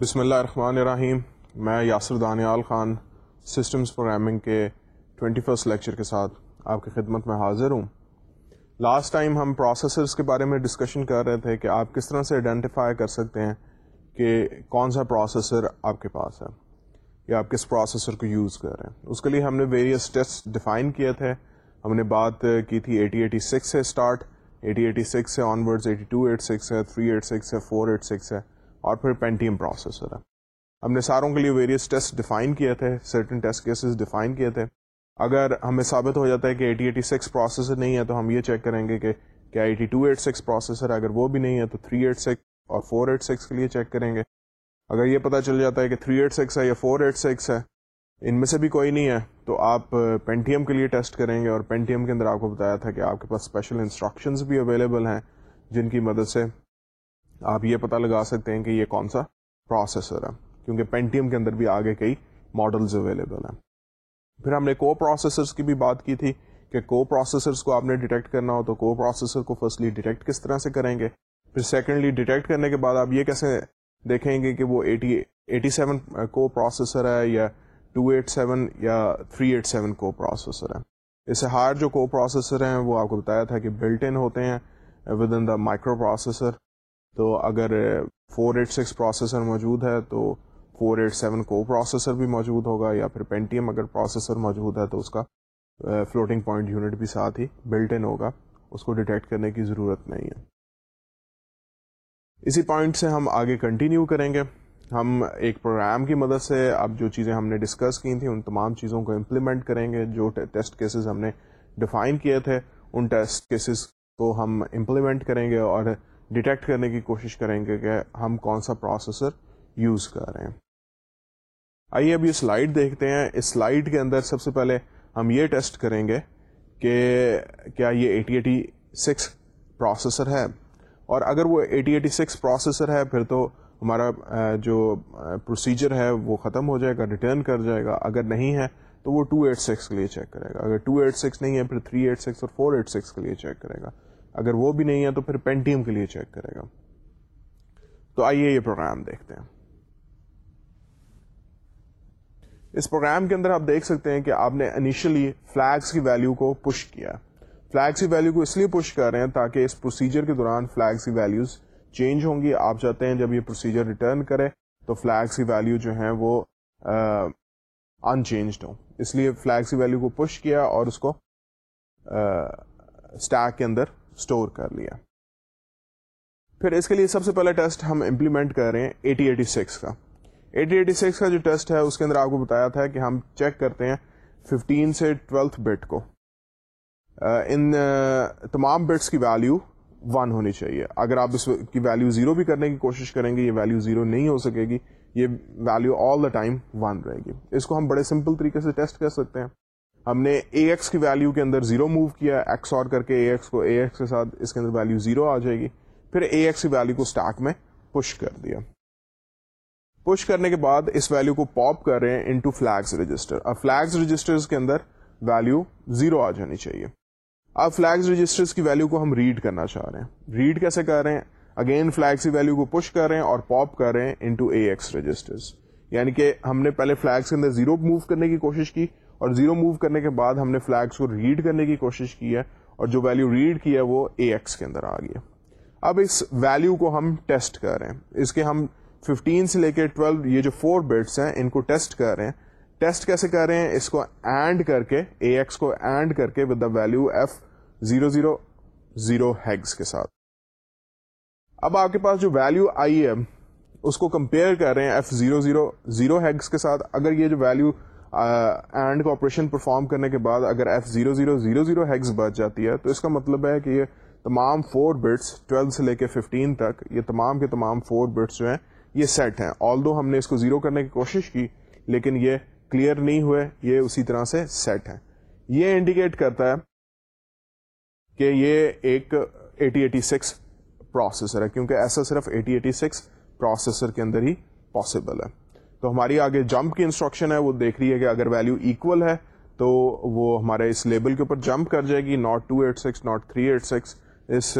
بسم اللہ الرحمن الرحیم۔ میں یاسر دانیال خان سسٹمز پروگرامنگ کے ٹوینٹی فسٹ لیکچر کے ساتھ آپ کی خدمت میں حاضر ہوں۔ لاسٹ ٹائم ہم پروسیسرز کے بارے میں ڈسکشن کر رہے تھے کہ آپ کس طرح سے آئیڈینٹیفائی کر سکتے ہیں کہ کون سا پروسیسر آپ کے پاس ہے یا آپ کس پروسیسر کو یوز کر رہے ہیں۔ اس کے لیے ہم نے ویریس ٹیسٹ ڈیفائن کیے تھے۔ ہم نے بات کی تھی ایٹی ایٹی سکس سے اسٹارٹ ایٹی ایٹی سکس سے onward eighty two eight six ہے تھری ایٹ سکس ہے فور ایٹ سکس ہے۔ اور پھر پینٹیم پروسیسر ہے۔ ہم نے ساروں کے لیے ویریس ٹیسٹ ڈیفائن کیے تھے سرٹن ٹیسٹ کیسز ڈیفائن کیے تھے۔ اگر ہمیں ثابت ہو جاتا ہے کہ ایٹی ایٹی سکس پروسیسر نہیں ہے تو ہم یہ چیک کریں گے کہ کیا eighty two eight six processor ہے اگر وہ بھی نہیں ہے تو تھری ایٹ سکس اور فور ایٹ سکس کے لیے چیک کریں گے۔ اگر یہ پتہ چل جاتا ہے کہ تھری ایٹ سکس ہے یا فور ایٹ سکس ہے، ان میں سے بھی کوئی نہیں ہے۔ تو آپ پینٹیم کے لیے ٹیسٹ کریں گے اور پینٹیم کے اندر آپ کو بتایا تھا کہ آپ کے پاس اسپیشل انسٹرکشنز بھی اویلیبل ہیں جن کی مدد سے آپ یہ پتہ لگا سکتے ہیں کہ یہ کون سا پروسیسر ہے، کیونکہ پینٹیم کے اندر بھی آگے کئی ماڈلز اویلیبل ہیں۔ پھر ہم نے کو پروسیسرس کی بھی بات کی تھی کہ کو پروسیسرس کو آپ نے ڈیٹیکٹ کرنا ہو تو کو پروسیسر کو فرسٹلی ڈیٹیکٹ کس طرح سے کریں گے۔ پھر سیکنڈلی ڈیٹیکٹ کرنے کے بعد آپ یہ کیسے دیکھیں گے کہ وہ ایٹی ایٹی سیون کو پروسیسر ہے یا ٹو ایٹ سیون یا تھری ایٹ سیون کو پروسیسر ہے۔ اس سے ہار جو کو پروسیسر ہیں، وہ آپ کو بتایا تھا کہ بلٹ ان ہوتے ہیں within the micro processor تو اگر فور ایٹ سکس پروسیسر موجود ہے تو فور ایٹ سیون کو پروسیسر بھی موجود ہوگا یا پھر پینٹیم اگر پروسیسر موجود ہے تو اس کا فلوٹنگ پوائنٹ یونٹ بھی ساتھ ہی بلٹ ان ہوگا، اس کو ڈیٹیکٹ کرنے کی ضرورت نہیں ہے۔ اسی پوائنٹ سے ہم آگے کنٹینیو کریں گے۔ ہم ایک پروگرام کی مدد سے اب جو چیزیں ہم نے ڈسکس کی تھیں، ان تمام چیزوں کو امپلیمنٹ کریں گے۔ جو ٹیسٹ کیسز ہم نے ڈیفائن کیے تھے، ان ٹیسٹ کیسز کو ہم امپلیمنٹ کریں گے اور ڈیٹیکٹ کرنے کی کوشش کریں گے کہ ہم کون سا پروسیسر یوز کر رہے ہیں۔ آئیے اب یہ سلائڈ دیکھتے ہیں۔ اس سلائڈ کے اندر سب سے پہلے ہم یہ ٹیسٹ کریں گے کہ کیا یہ ایٹی ایٹی سکس پروسیسر ہے۔ اور اگر وہ ایٹی ایٹی سکس پروسیسر ہے، پھر تو ہمارا جو پروسیجر ہے، وہ ختم ہو جائے گا ریٹرن کر جائے گا۔ اگر نہیں ہے، تو وہ ٹو ایٹ سکس کے لیے چیک کرے گا۔ اگر ٹو ایٹ سکس نہیں ہے، پھر تھری ایٹ سکس اور فور ایٹ سکس کے لیے چیک کرے گا۔ اگر وہ بھی نہیں ہے تو پھر پینٹیم کے لیے چیک کرے گا۔ تو آئیے یہ پروگرام دیکھتے ہیں۔ اس پروگرام کے اندر آپ دیکھ سکتے ہیں کہ آپ نے انیشلی فلیگس کی ویلو کو پش کیا۔ فلیگس کی ویلو کو اس لیے پش کر رہے ہیں تاکہ اس پروسیجر کے دوران فلیگس کی ویلوز چینج ہوں گی۔ آپ چاہتے ہیں جب یہ پروسیجر ریٹرن کرے تو فلیگس کی ویلو جو ہیں وہ ان چینجڈ ہوں۔ اس لیے فلیگس کی ویلو کو پش کیا اور اس کو اسٹیک کے اندر اسٹور کر لیا۔ پھر اس کے لیے سب سے پہلا ٹیسٹ ہم امپلیمنٹ کر رہے ہیں ایٹی ایٹی سکس کا۔ ایٹی ایٹی سکس کا جو ٹیسٹ ہے، اس کے اندر آپ کو بتایا تھا کہ ہم چیک کرتے ہیں ففٹین سے ٹویلتھ بٹ کو۔ ان تمام بٹس کی ویلو ون ہونی چاہیے۔ اگر آپ اس کی ویلو زیرو بھی کرنے کی کوشش کریں گے، یہ ویلو زیرو نہیں ہو سکے گی، یہ value all the time one رہے گی۔ اس کو ہم بڑے سمپل طریقے سے ٹیسٹ کر سکتے ہیں۔ ہم نے اے ایکس کی ویلو کے اندر زیرو موو کیا ایکس اور کر کے اے ایکس کو اے ایکس کے ساتھ اس کے اندر ویلو زیرو آ جائے گی۔ پھر اے ایکس کی ویلو کو اسٹیک میں پش کر دیا۔ پش کرنے کے بعد اس ویلو کو پاپ کر رہے ہیں انٹو فلیگس رجسٹر اب فلیگس رجسٹر کے اندر ویلو زیرو آ جانی چاہیے۔ اب فلیگس رجسٹر کی ویلو کو ہم ریڈ کرنا چاہ رہے ہیں۔ ریڈ کیسے کر رہے ہیں؟ اگین فلیگس کی ویلو کو پش کر رہے ہیں اور پاپ کر رہے ہیں انٹو اے ایکس رجسٹر یعنی کہ ہم نے پہلے فلیگس کے اندر زیرو موو کرنے کی کوشش کی۔ اور زیرو موو کرنے کے بعد ہم نے فلیگس کو ریڈ کرنے کی کوشش کی ہے اور جو ویلو ریڈ کیا وہ اے ایکس کے اندر آ گیا اب اس ویلو کو ہم ٹیسٹ کر رہے ہیں۔ اس کے ہم 15 سے لے کے 12 یہ جو فور بٹس ہیں، ان کو ٹیسٹ کر رہے ہیں۔ ٹیسٹ کیسے کر رہے ہیں؟ اس کو اینڈ کر کے اے ایکس کو اینڈ کر کے with the value F zero zero zero hex کے ساتھ۔ اب آپ کے پاس جو ویلو آئی ہے، اس کو کمپیئر کر رہے ہیں F zero zero zero hex کے ساتھ۔ اگر یہ جو ویلو اینڈ کا آپریشن پرفارم کرنے کے بعد اگر F zero zero zero zero hex بچ جاتی ہے، تو اس کا مطلب ہے کہ یہ تمام فور بٹس ٹویلو سے لے کے ففٹین تک، یہ تمام کے تمام فور بٹس جو ہیں، یہ سیٹ ہیں۔ آل دو ہم نے اس کو زیرو کرنے کی کوشش کی، لیکن یہ کلیئر نہیں ہوئے، یہ اسی طرح سے سیٹ ہیں۔ یہ انڈیکیٹ کرتا ہے کہ یہ ایک ایٹی ایٹی سکس پروسیسر ہے، کیونکہ ایسا صرف ایٹی ایٹی سکس پروسیسر کے اندر ہی پاسبل ہے۔ تو ہماری آگے جمپ کی انسٹرکشن ہے، وہ دیکھ رہی ہے کہ اگر ویلو ایکول ہے تو وہ ہمارے اس لیبل کے اوپر جمپ کر جائے گی not two eight six not three eight six us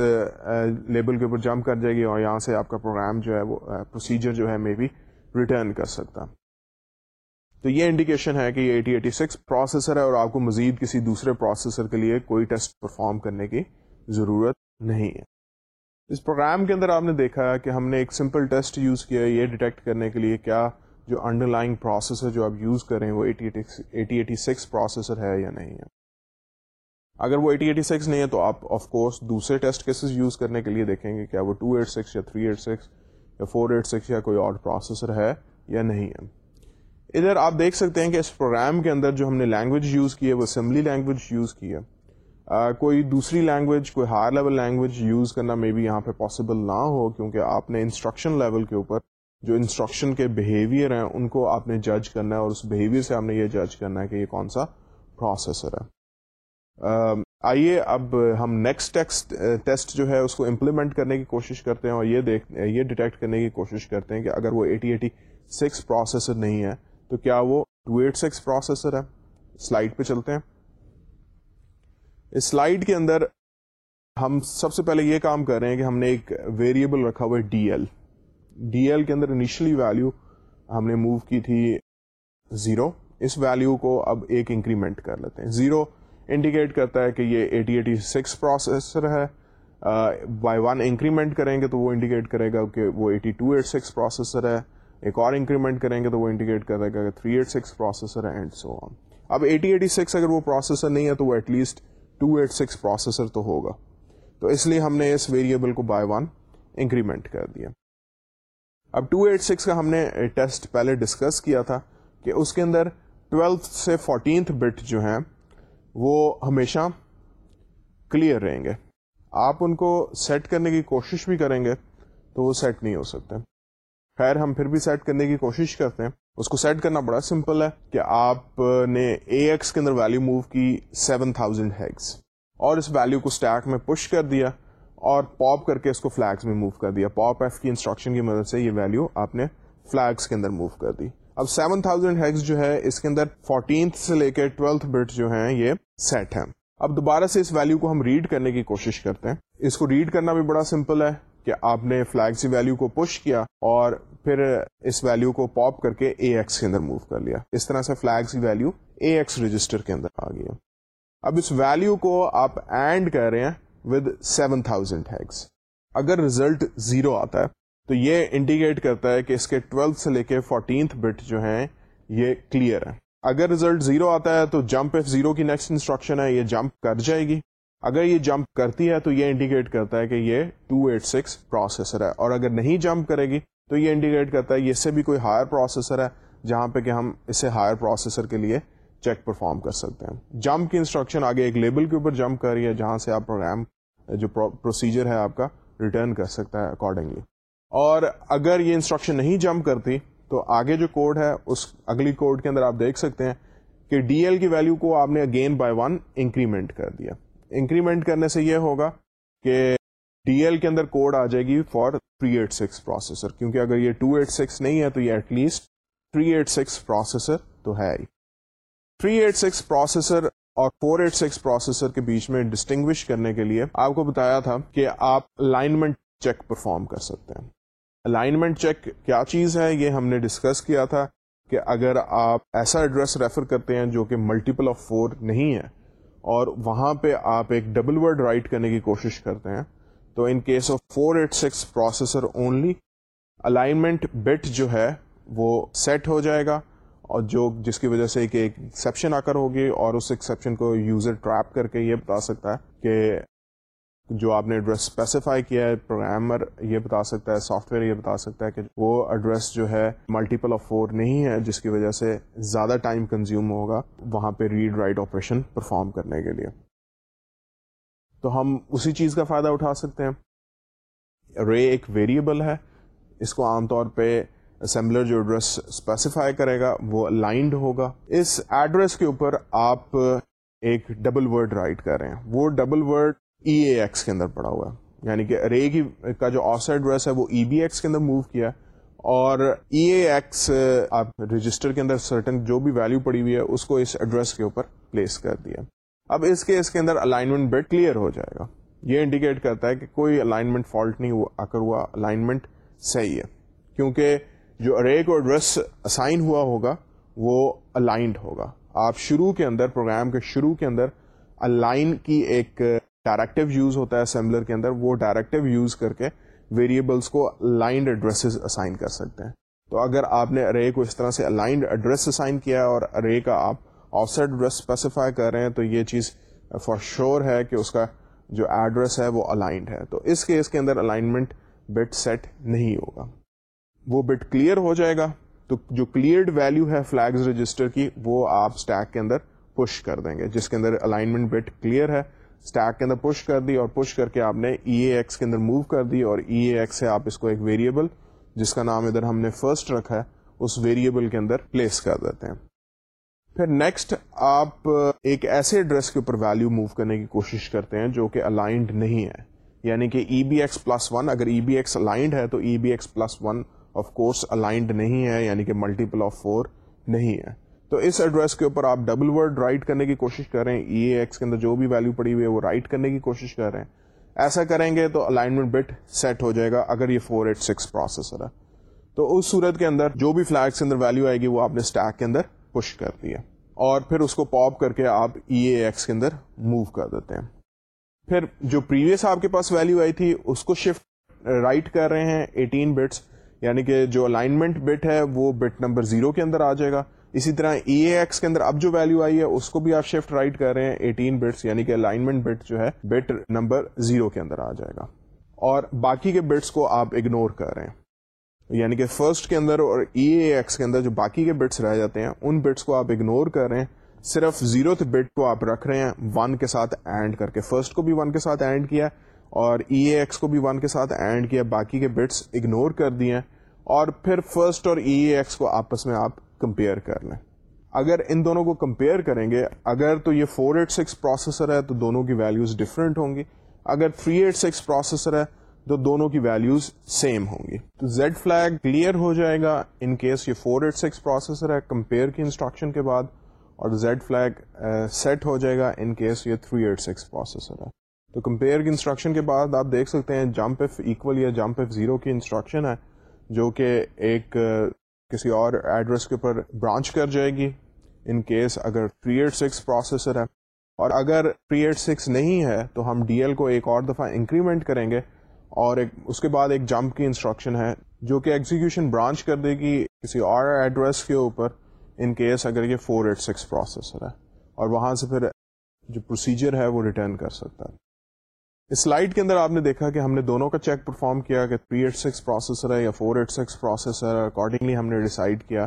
label کے اوپر جمپ کر جائے گی اور یہاں سے آپ کا پروگرام جو ہے وہ پروسیجر جو ہے مے بی ریٹرن کر سکتا۔ تو یہ انڈیکیشن ہے کہ یہ ایٹی ایٹی سکس پروسیسر ہے اور آپ کو مزید کسی دوسرے پروسیسر کے لیے کوئی ٹیسٹ پرفارم کرنے کی ضرورت نہیں ہے۔ اس پروگرام کے اندر آپ نے دیکھا کہ ہم نے ایک سمپل ٹیسٹ یوز کیا ہے، یہ ڈیٹیکٹ کرنے کے لیے کیا جو انڈر لائن پروسیسر جو آپ یوز کریں وہ ایٹی ایٹی سکس پروسیسر ہے یا نہیں ہے۔ اگر وہ ایٹی ایٹی سکس نہیں ہے تو آپ آف کورس دوسرے ٹیسٹ کیسز یوز کرنے کے لیے دیکھیں گے کیا وہ ٹو ایٹ سکس یا تھری ایٹ سکس یا فور ایٹ سکس یا کوئی اور پروسیسر ہے یا نہیں ہے۔ ادھر آپ دیکھ سکتے ہیں کہ اس پروگرام کے اندر جو ہم نے لینگویج یوز کی ہے وہ اسمبلی لینگویج یوز کی ہے۔ کوئی دوسری لینگویج کوئی ہائر لیول لینگویج یوز کرنا مے بی یہاں پہ پاسبل نہ ہو کیونکہ آپ نے انسٹرکشن لیول کے اوپر جو انسٹرکشن کے بہیویئر ہیں، ان کو آپ نے جج کرنا ہے اور اس بہیویئر سے آپ نے یہ جج کرنا ہے کہ یہ کون سا پروسیسر ہے۔ آئیے اب ہم نیکسٹ ٹیسٹ جو ہے، اس کو امپلیمنٹ کرنے کی کوشش کرتے ہیں اور یہ دیکھ، یہ ڈیٹیکٹ کرنے کی کوشش کرتے ہیں کہ اگر وہ ایٹی ایٹی سکس پروسیسر نہیں ہے، تو کیا وہ ٹو ایٹ سکس پروسیسر ہے؟ سلائڈ پہ چلتے ہیں۔ اس سلائڈ کے اندر ہم سب سے پہلے یہ کام کر رہے ہیں کہ ہم نے ایک ویریبل رکھا ہوا ہے ڈی ایل۔ ڈی ایل کے اندر انیشلی ویلو ہم نے موو کی تھی زیرو اس ویلو کو اب ایک انکریمنٹ کر لیتے ہیں. زیرو انڈیکیٹ کرتا ہے کہ یہ ایٹی ایٹی سکس پروسیسر ہے بائی ون انکریمنٹ کریں گے تو وہ انڈیکیٹ کرے گا کہ وہ eighty two eight six processor ہے. ایک اور انکریمنٹ کریں گے تو وہ انڈیکیٹ کرے گا کہ تھری ایٹ سکس پروسیسر ہے اینڈ سو آن اب ایٹی ایٹی سکس اگر وہ پروسیسر نہیں ہے تو وہ at least two eight six processor تو ہوگا. تو اس لیے ہم نے اس ویریبل کو بائی ون انکریمنٹ کر دیا. اب ٹو ایٹ سکس کا ہم نے ٹیسٹ پہلے ڈسکس کیا تھا کہ اس کے اندر ٹویلتھ سے فورٹینتھ بٹ جو ہیں وہ ہمیشہ کلیئر رہیں گے۔ آپ ان کو سیٹ کرنے کی کوشش بھی کریں گے تو وہ سیٹ نہیں ہو سکتے۔ خیر، ہم پھر بھی سیٹ کرنے کی کوشش کرتے ہیں۔ اس کو سیٹ کرنا بڑا سمپل ہے کہ آپ نے اے ایکس کے اندر ویلو موو کی سیون تھاؤزینڈ ہیگس اور اس ویلو کو اسٹیک میں پش کر دیا۔ اور پاپ کر کے اس کو فلیگس میں موو کر دیا۔ پاپ ایف کی انسٹرکشن کی مدد سے یہ ویلو آپ نے فلیگس کے اندر موو کر دی۔ اب سیون تھاؤزینڈ ہیگس جو ہے، اس کے اندر فورٹینتھ سے لے کے ٹویلتھ بٹ جو ہیں، یہ سیٹ ہیں۔ اب دوبارہ سے اس ویلو کو ہم ریڈ کرنے کی کوشش کرتے ہیں۔ اس کو ریڈ کرنا بھی بڑا سمپل ہے کہ آپ نے فلیگس ویلو کو پش کیا اور پھر اس ویلو کو پاپ کر کے اے ایکس کے اندر موو کر لیا۔ اس طرح سے فلیگس کی اے ایکس رجسٹر کے اندر آ گیا اب اس ویلو کو آپ اینڈ کر رہے ہیں۔ ود سیون تھاؤزینڈ ہیگس اگر ریزلٹ زیرو آتا ہے، تو یہ انڈیکیٹ کرتا ہے کہ اس کے ٹویلتھ سے لے کے فورٹینتھ بٹ جو ہیں، یہ کلیئر ہے اگر ریزلٹ زیرو آتا ہے، تو جمپ ایف زیرو کی نیکسٹ انسٹرکشن ہے، یہ جمپ کر جائے گی۔ اگر یہ جمپ کرتی ہے، تو یہ انڈیکیٹ کرتا ہے کہ یہ 286 پروسیسر ہے۔ اور اگر نہیں جمپ کرے گی، تو یہ انڈیکیٹ کرتا ہے یہ سے بھی کوئی ہائر پروسیسر ہے، جہاں پہ کہ ہم اسے ہائر پروسیسر کے لیے چیک پرفارم کر سکتے ہیں جمپ کی انسٹرکشن آگے ایک لیبل کے اوپر جمپ کر رہی ہے جہاں سے آپ پروگرام جو پروسیجر ہے آپ کا ریٹرن کر سکتا ہے اکارڈنگلی اور اگر یہ انسٹرکشن نہیں جمپ کرتی تو آگے جو کوڈ ہے اس اگلی کوڈ کے اندر آپ دیکھ سکتے ہیں کہ ڈی ایل کی ویلو کو آپ نے اگین بائی ون انکریمنٹ کر دیا انکریمنٹ کرنے سے یہ ہوگا کہ ڈی ایل کے اندر کوڈ آ جائے گی for three eight six processor کیونکہ اگر یہ ٹو ایٹ سکس نہیں ہے تو یہ at least three eight six processor تو ہے ہی تھری ایٹ سکس پروسیسر اور فور ایٹ سکس پروسیسر کے بیچ میں ڈسٹنگوش کرنے کے لیے آپ کو بتایا تھا کہ آپ لائنمنٹ چیک پرفارم کر سکتے ہیں۔ الائنمنٹ چیک کیا چیز ہے؟ یہ ہم نے ڈسکس کیا تھا کہ اگر آپ ایسا ایڈریس ریفر کرتے ہیں جو کہ ملٹیپل آف فور نہیں ہے اور وہاں پہ آپ ایک ڈبل ورڈ رائٹ کرنے کی کوشش کرتے ہیں، تو in case of four eight six processor only alignment bit جو ہے وہ سیٹ ہو جائے گا۔ اور جو جس کی وجہ سے ایک ایکسیپشن آ کر ہوگی اور اس ایکسیپشن کو یوزر ٹریپ کر کے یہ بتا سکتا ہے کہ جو آپ نے ایڈریس اسپیسیفائی کیا ہے پروگرامر یہ بتا سکتا ہے سافٹ ویئر یہ بتا سکتا ہے کہ وہ ایڈریس جو ہے ملٹیپل آف فور نہیں ہے، جس کی وجہ سے زیادہ ٹائم کنزیوم ہوگا وہاں پہ ریڈ رائٹ آپریشن پرفارم کرنے کے لیے۔ تو ہم اسی چیز کا فائدہ اٹھا سکتے ہیں۔ رے ایک ویریبل ہے۔ اس کو عام طور پہ اسمبلر جو ایڈریس اسپیسیفائی کرے گا وہ لائنڈ ہوگا۔ اس ایڈریس کے اوپر آپ ایک ڈبل ورڈ رائٹ کر رہے ہیں۔ وہ double word E A X کے اندر پڑا ہوا ہے۔ یعنی کہ رے کی کا جو آف ایڈریس ہے وہ ای بی ایکس کے اندر موو کیا اور ای اے ایکس آپ رجسٹر کے اندر سرٹن جو بھی ویلو پڑی ہوئی ہے، اس کو اس ایڈریس کے اوپر پلیس کر دیا اب اس کے اس کے اندر الائنمنٹ بٹ کلیئر ہو جائے گا۔ یہ انڈیکیٹ کرتا ہے کہ کوئی الائنمنٹ فالٹ نہیں آ کر ہوا الائنمنٹ صحیح ہے۔ کیونکہ جو ارے کو ایڈریس اسائن ہوا ہوگا، وہ الائنڈ ہوگا۔ آپ شروع کے اندر پروگرام کے شروع کے اندر الائن کی ایک ڈائریکٹو یوز ہوتا ہے اسمبلر کے اندر، وہ ڈائریکٹو یوز کر کے ویریبلس کو الائنڈ ایڈریسز اسائن کر سکتے ہیں۔ تو اگر آپ نے ارے کو اس طرح سے الائنڈ ایڈریس اسائن کیا ہے اور ارے کا آپ آف سائڈ ایڈریس اسپیسیفائی کر رہے ہیں، تو یہ چیز فار شیور ہے کہ اس کا جو ایڈریس ہے وہ الائنڈ ہے۔ تو اس کیس کے اندر الائنمنٹ بٹ سیٹ نہیں ہوگا۔ وہ بٹ کلیئر ہو جائے گا، تو جو کلیئرڈ ویلو ہے فلیگز رجسٹر کی، وہ آپ اسٹیک کے اندر پش کر دیں گے، جس کے اندر الائنمنٹ بٹ کلیئر ہے۔ اسٹیک کے اندر پش کر دی اور پش کر کے آپ نے ای اے ایکس کے اندر موو کر دی اور ای اے ایکس سے آپ اس کو ایک ویریبل جس کا نام ادھر ہم نے فرسٹ رکھا ہے، اس ویریبل کے اندر پلیس کر دیتے ہیں۔ پھر نیکسٹ آپ ایک ایسے ایڈریس کے اوپر ویلو موو کرنے کی کوشش کرتے ہیں جو کہ الائنڈ نہیں ہے۔ یعنی کہ E B X plus one اگر ای بی ایکس الائنڈ ہے تو E B X plus one of course aligned نہیں ہے یعنی کہ ملٹیپل آف فور نہیں ہے. تو اس ایڈریس کے اوپر آپ ڈبل ورڈ رائٹ کرنے کی کوشش کر رہے ہیں. ای اے ایکس کے اندر جو بھی ویلو پڑی ہوئی ہے وہ رائٹ کرنے کی کوشش کر رہے ہیں. ایسا کریں گے تو الائنمنٹ بٹ سیٹ ہو جائے گا اگر یہ فور ایٹ سکس پروسیسر ہے. تو اس صورت کے اندر جو بھی فلیگس کے اندر ویلو آئے گی وہ آپ نے اسٹیک کے اندر پش کر دیا. اور پھر اس کو پاپ کر کے آپ ای اے ایکس کے اندر موو کر دیتے ہیں. پھر جو پریویس آپ کے پاس ویلو آئی تھی، اس کو شفٹ رائٹ کر رہے ہیں. ایٹین بٹس یعنی کہ جو الائنمنٹ بٹ ہے وہ بٹ نمبر زیرو کے اندر آ جائے گا۔ اسی طرح ای اے ایکس کے اندر اب جو ویلو آئی ہے اس کو بھی آپ شفٹ رائٹ کر رہے ہیں ایٹین بٹس یعنی کہ الائنمنٹ بٹ جو ہے بٹ نمبر زیرو کے اندر آ جائے گا۔ اور باقی کے بٹس کو آپ اگنور کر رہے ہیں۔ یعنی کہ فرسٹ کے اندر اور ای اے ایکس کے اندر جو باقی کے بٹس رہ جاتے ہیں، ان بٹس کو آپ اگنور کر رہے ہیں۔ صرف زیرو بٹ کو آپ رکھ رہے ہیں ون کے ساتھ اینڈ کر کے۔ فرسٹ کو بھی ون کے ساتھ اینڈ کیا اور ای اے ایکس کو بھی ون کے ساتھ اینڈ کیا، باقی کے بٹس اگنور کر دیے اور پھر فرسٹ اور ای اے ایکس کو آپس میں آپ کمپیئر کر لیں۔ اگر ان دونوں کو کمپیئر کریں گے، اگر تو یہ فور ایٹ سکس پروسیسر ہے تو دونوں کی ویلوز ڈفرینٹ ہوں گی۔ اگر تھری ایٹ سکس پروسیسر ہے تو دونوں کی ویلوز سیم ہوں گی۔ تو زیڈ فلیگ کلیئر ہو جائے گا ان کیس یہ فور ایٹ سکس پروسیسر ہے کمپیئر کی انسٹرکشن کے بعد اور زیڈ فلیگ سیٹ ہو جائے گا ان کیس یہ تھری ایٹ سکس پروسیسر ہے۔ تو کمپیئر کی انسٹرکشن کے بعد آپ دیکھ سکتے ہیں جمپ ایف اکول یا جمپ ایف زیرو کی انسٹرکشن ہے، جو کہ ایک کسی اور ایڈریس کے اوپر برانچ کر جائے گی۔ ان کیس اگر تھری ایٹ سکس پروسیسر ہے، اور اگر تھری ایٹ سکس نہیں ہے تو ہم ڈی ایل کو ایک اور دفعہ انکریمنٹ کریں گے۔ اور ایک، اس کے بعد ایک جمپ کی انسٹرکشن ہے، جو کہ ایگزیکیوشن برانچ کر دے گی کسی اور ایڈریس کے اوپر۔ ان کیس اگر یہ فور ایٹ سکس پروسیسر ہے، اور وہاں سے پھر جو پروسیجر ہے وہ ریٹرن کر سکتا ہے۔ اس سلائڈ کے اندر آپ نے دیکھا کہ ہم نے دونوں کا چیک پرفارم کیا کہ تھری ایٹ سکس پروسیسر ہے یا فور ایٹ سکس پروسیسر ہے اکارڈنگلی ہم نے ڈیسائڈ کیا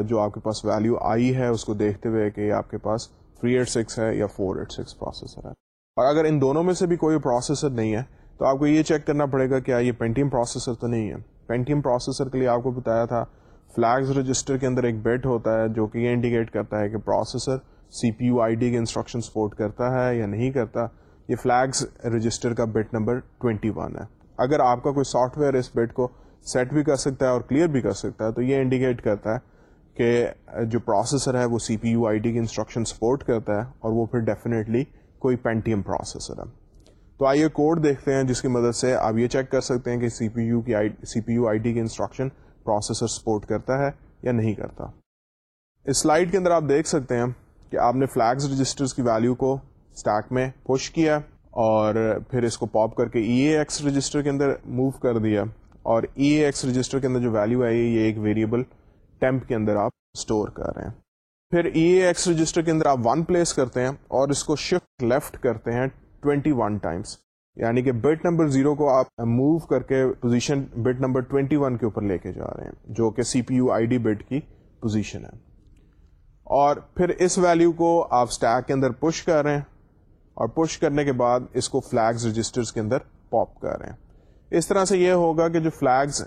جو آپ کے پاس ویلو آئی ہے، اس کو دیکھتے ہوئے کہ آپ کے پاس تھری ایٹ سکس ہے یا فور ایٹ سکس پروسیسر ہے۔ اور اگر ان دونوں میں سے بھی کوئی پروسیسر نہیں ہے، تو آپ کو یہ چیک کرنا پڑے گا کہ یہ پینٹیم پروسیسر تو نہیں ہے۔ پینٹیم پروسیسر کے لیے آپ کو بتایا تھا فلیگز رجسٹر کے اندر ایک بیٹ ہوتا ہے جو کہ یہ انڈیکیٹ کرتا ہے کہ processor C P U I D کے انسٹرکشن سپورٹ کرتا ہے یا نہیں کرتا۔ یہ فلیگز رجسٹر کا بٹ نمبر 21 ہے۔ اگر آپ کا کوئی سافٹ ویئر اس بٹ کو سیٹ بھی کر سکتا ہے اور کلیئر بھی کر سکتا ہے، تو یہ انڈیکیٹ کرتا ہے کہ جو پروسیسر ہے وہ C P U I D کی انسٹرکشن سپورٹ کرتا ہے اور وہ پھر ڈیفینیٹلی کوئی پینٹیم پروسیسر ہے۔ تو آئیے کوڈ دیکھتے ہیں، جس کی مدد سے آپ یہ چیک کر سکتے ہیں کہ سی پی یو کی C P U I D کی انسٹرکشن پروسیسر سپورٹ کرتا ہے یا نہیں کرتا۔ اس سلائڈ کے اندر آپ دیکھ سکتے ہیں کہ آپ نے فلیگز رجسٹر کی ویلو کو اسٹیک میں پش کیا اور پھر اس کو پاپ کر کے ای اے ایکس رجسٹر کے اندر موو کر دیا اور ای اے ایکس رجسٹر کے اندر جو ویلو آئی ہے یہ ایک ویریبل ٹیمپ کے اندر آپ اسٹور کر رہے ہیں۔ پھر ای اے ایکس رجسٹر کے اندر آپ ون پلیس کرتے ہیں اور اس کو شفٹ لیفٹ کرتے ہیں 21 ون ٹائمس یعنی کہ بٹ نمبر زیرو کو آپ موو کر کے پوزیشن بٹ نمبر 21 کے اوپر لے کے جا رہے ہیں، جو کہ C P U I D bit کی پوزیشن ہے۔ اور پھر اس ویلو کو آپ اسٹیک کے اندر پش کر رہے ہیں۔ اور پش کرنے کے بعد اس کو فلیگز رجسٹر کے اندر پاپ کر رہے ہیں۔ اس طرح سے یہ ہوگا کہ جو فلیگز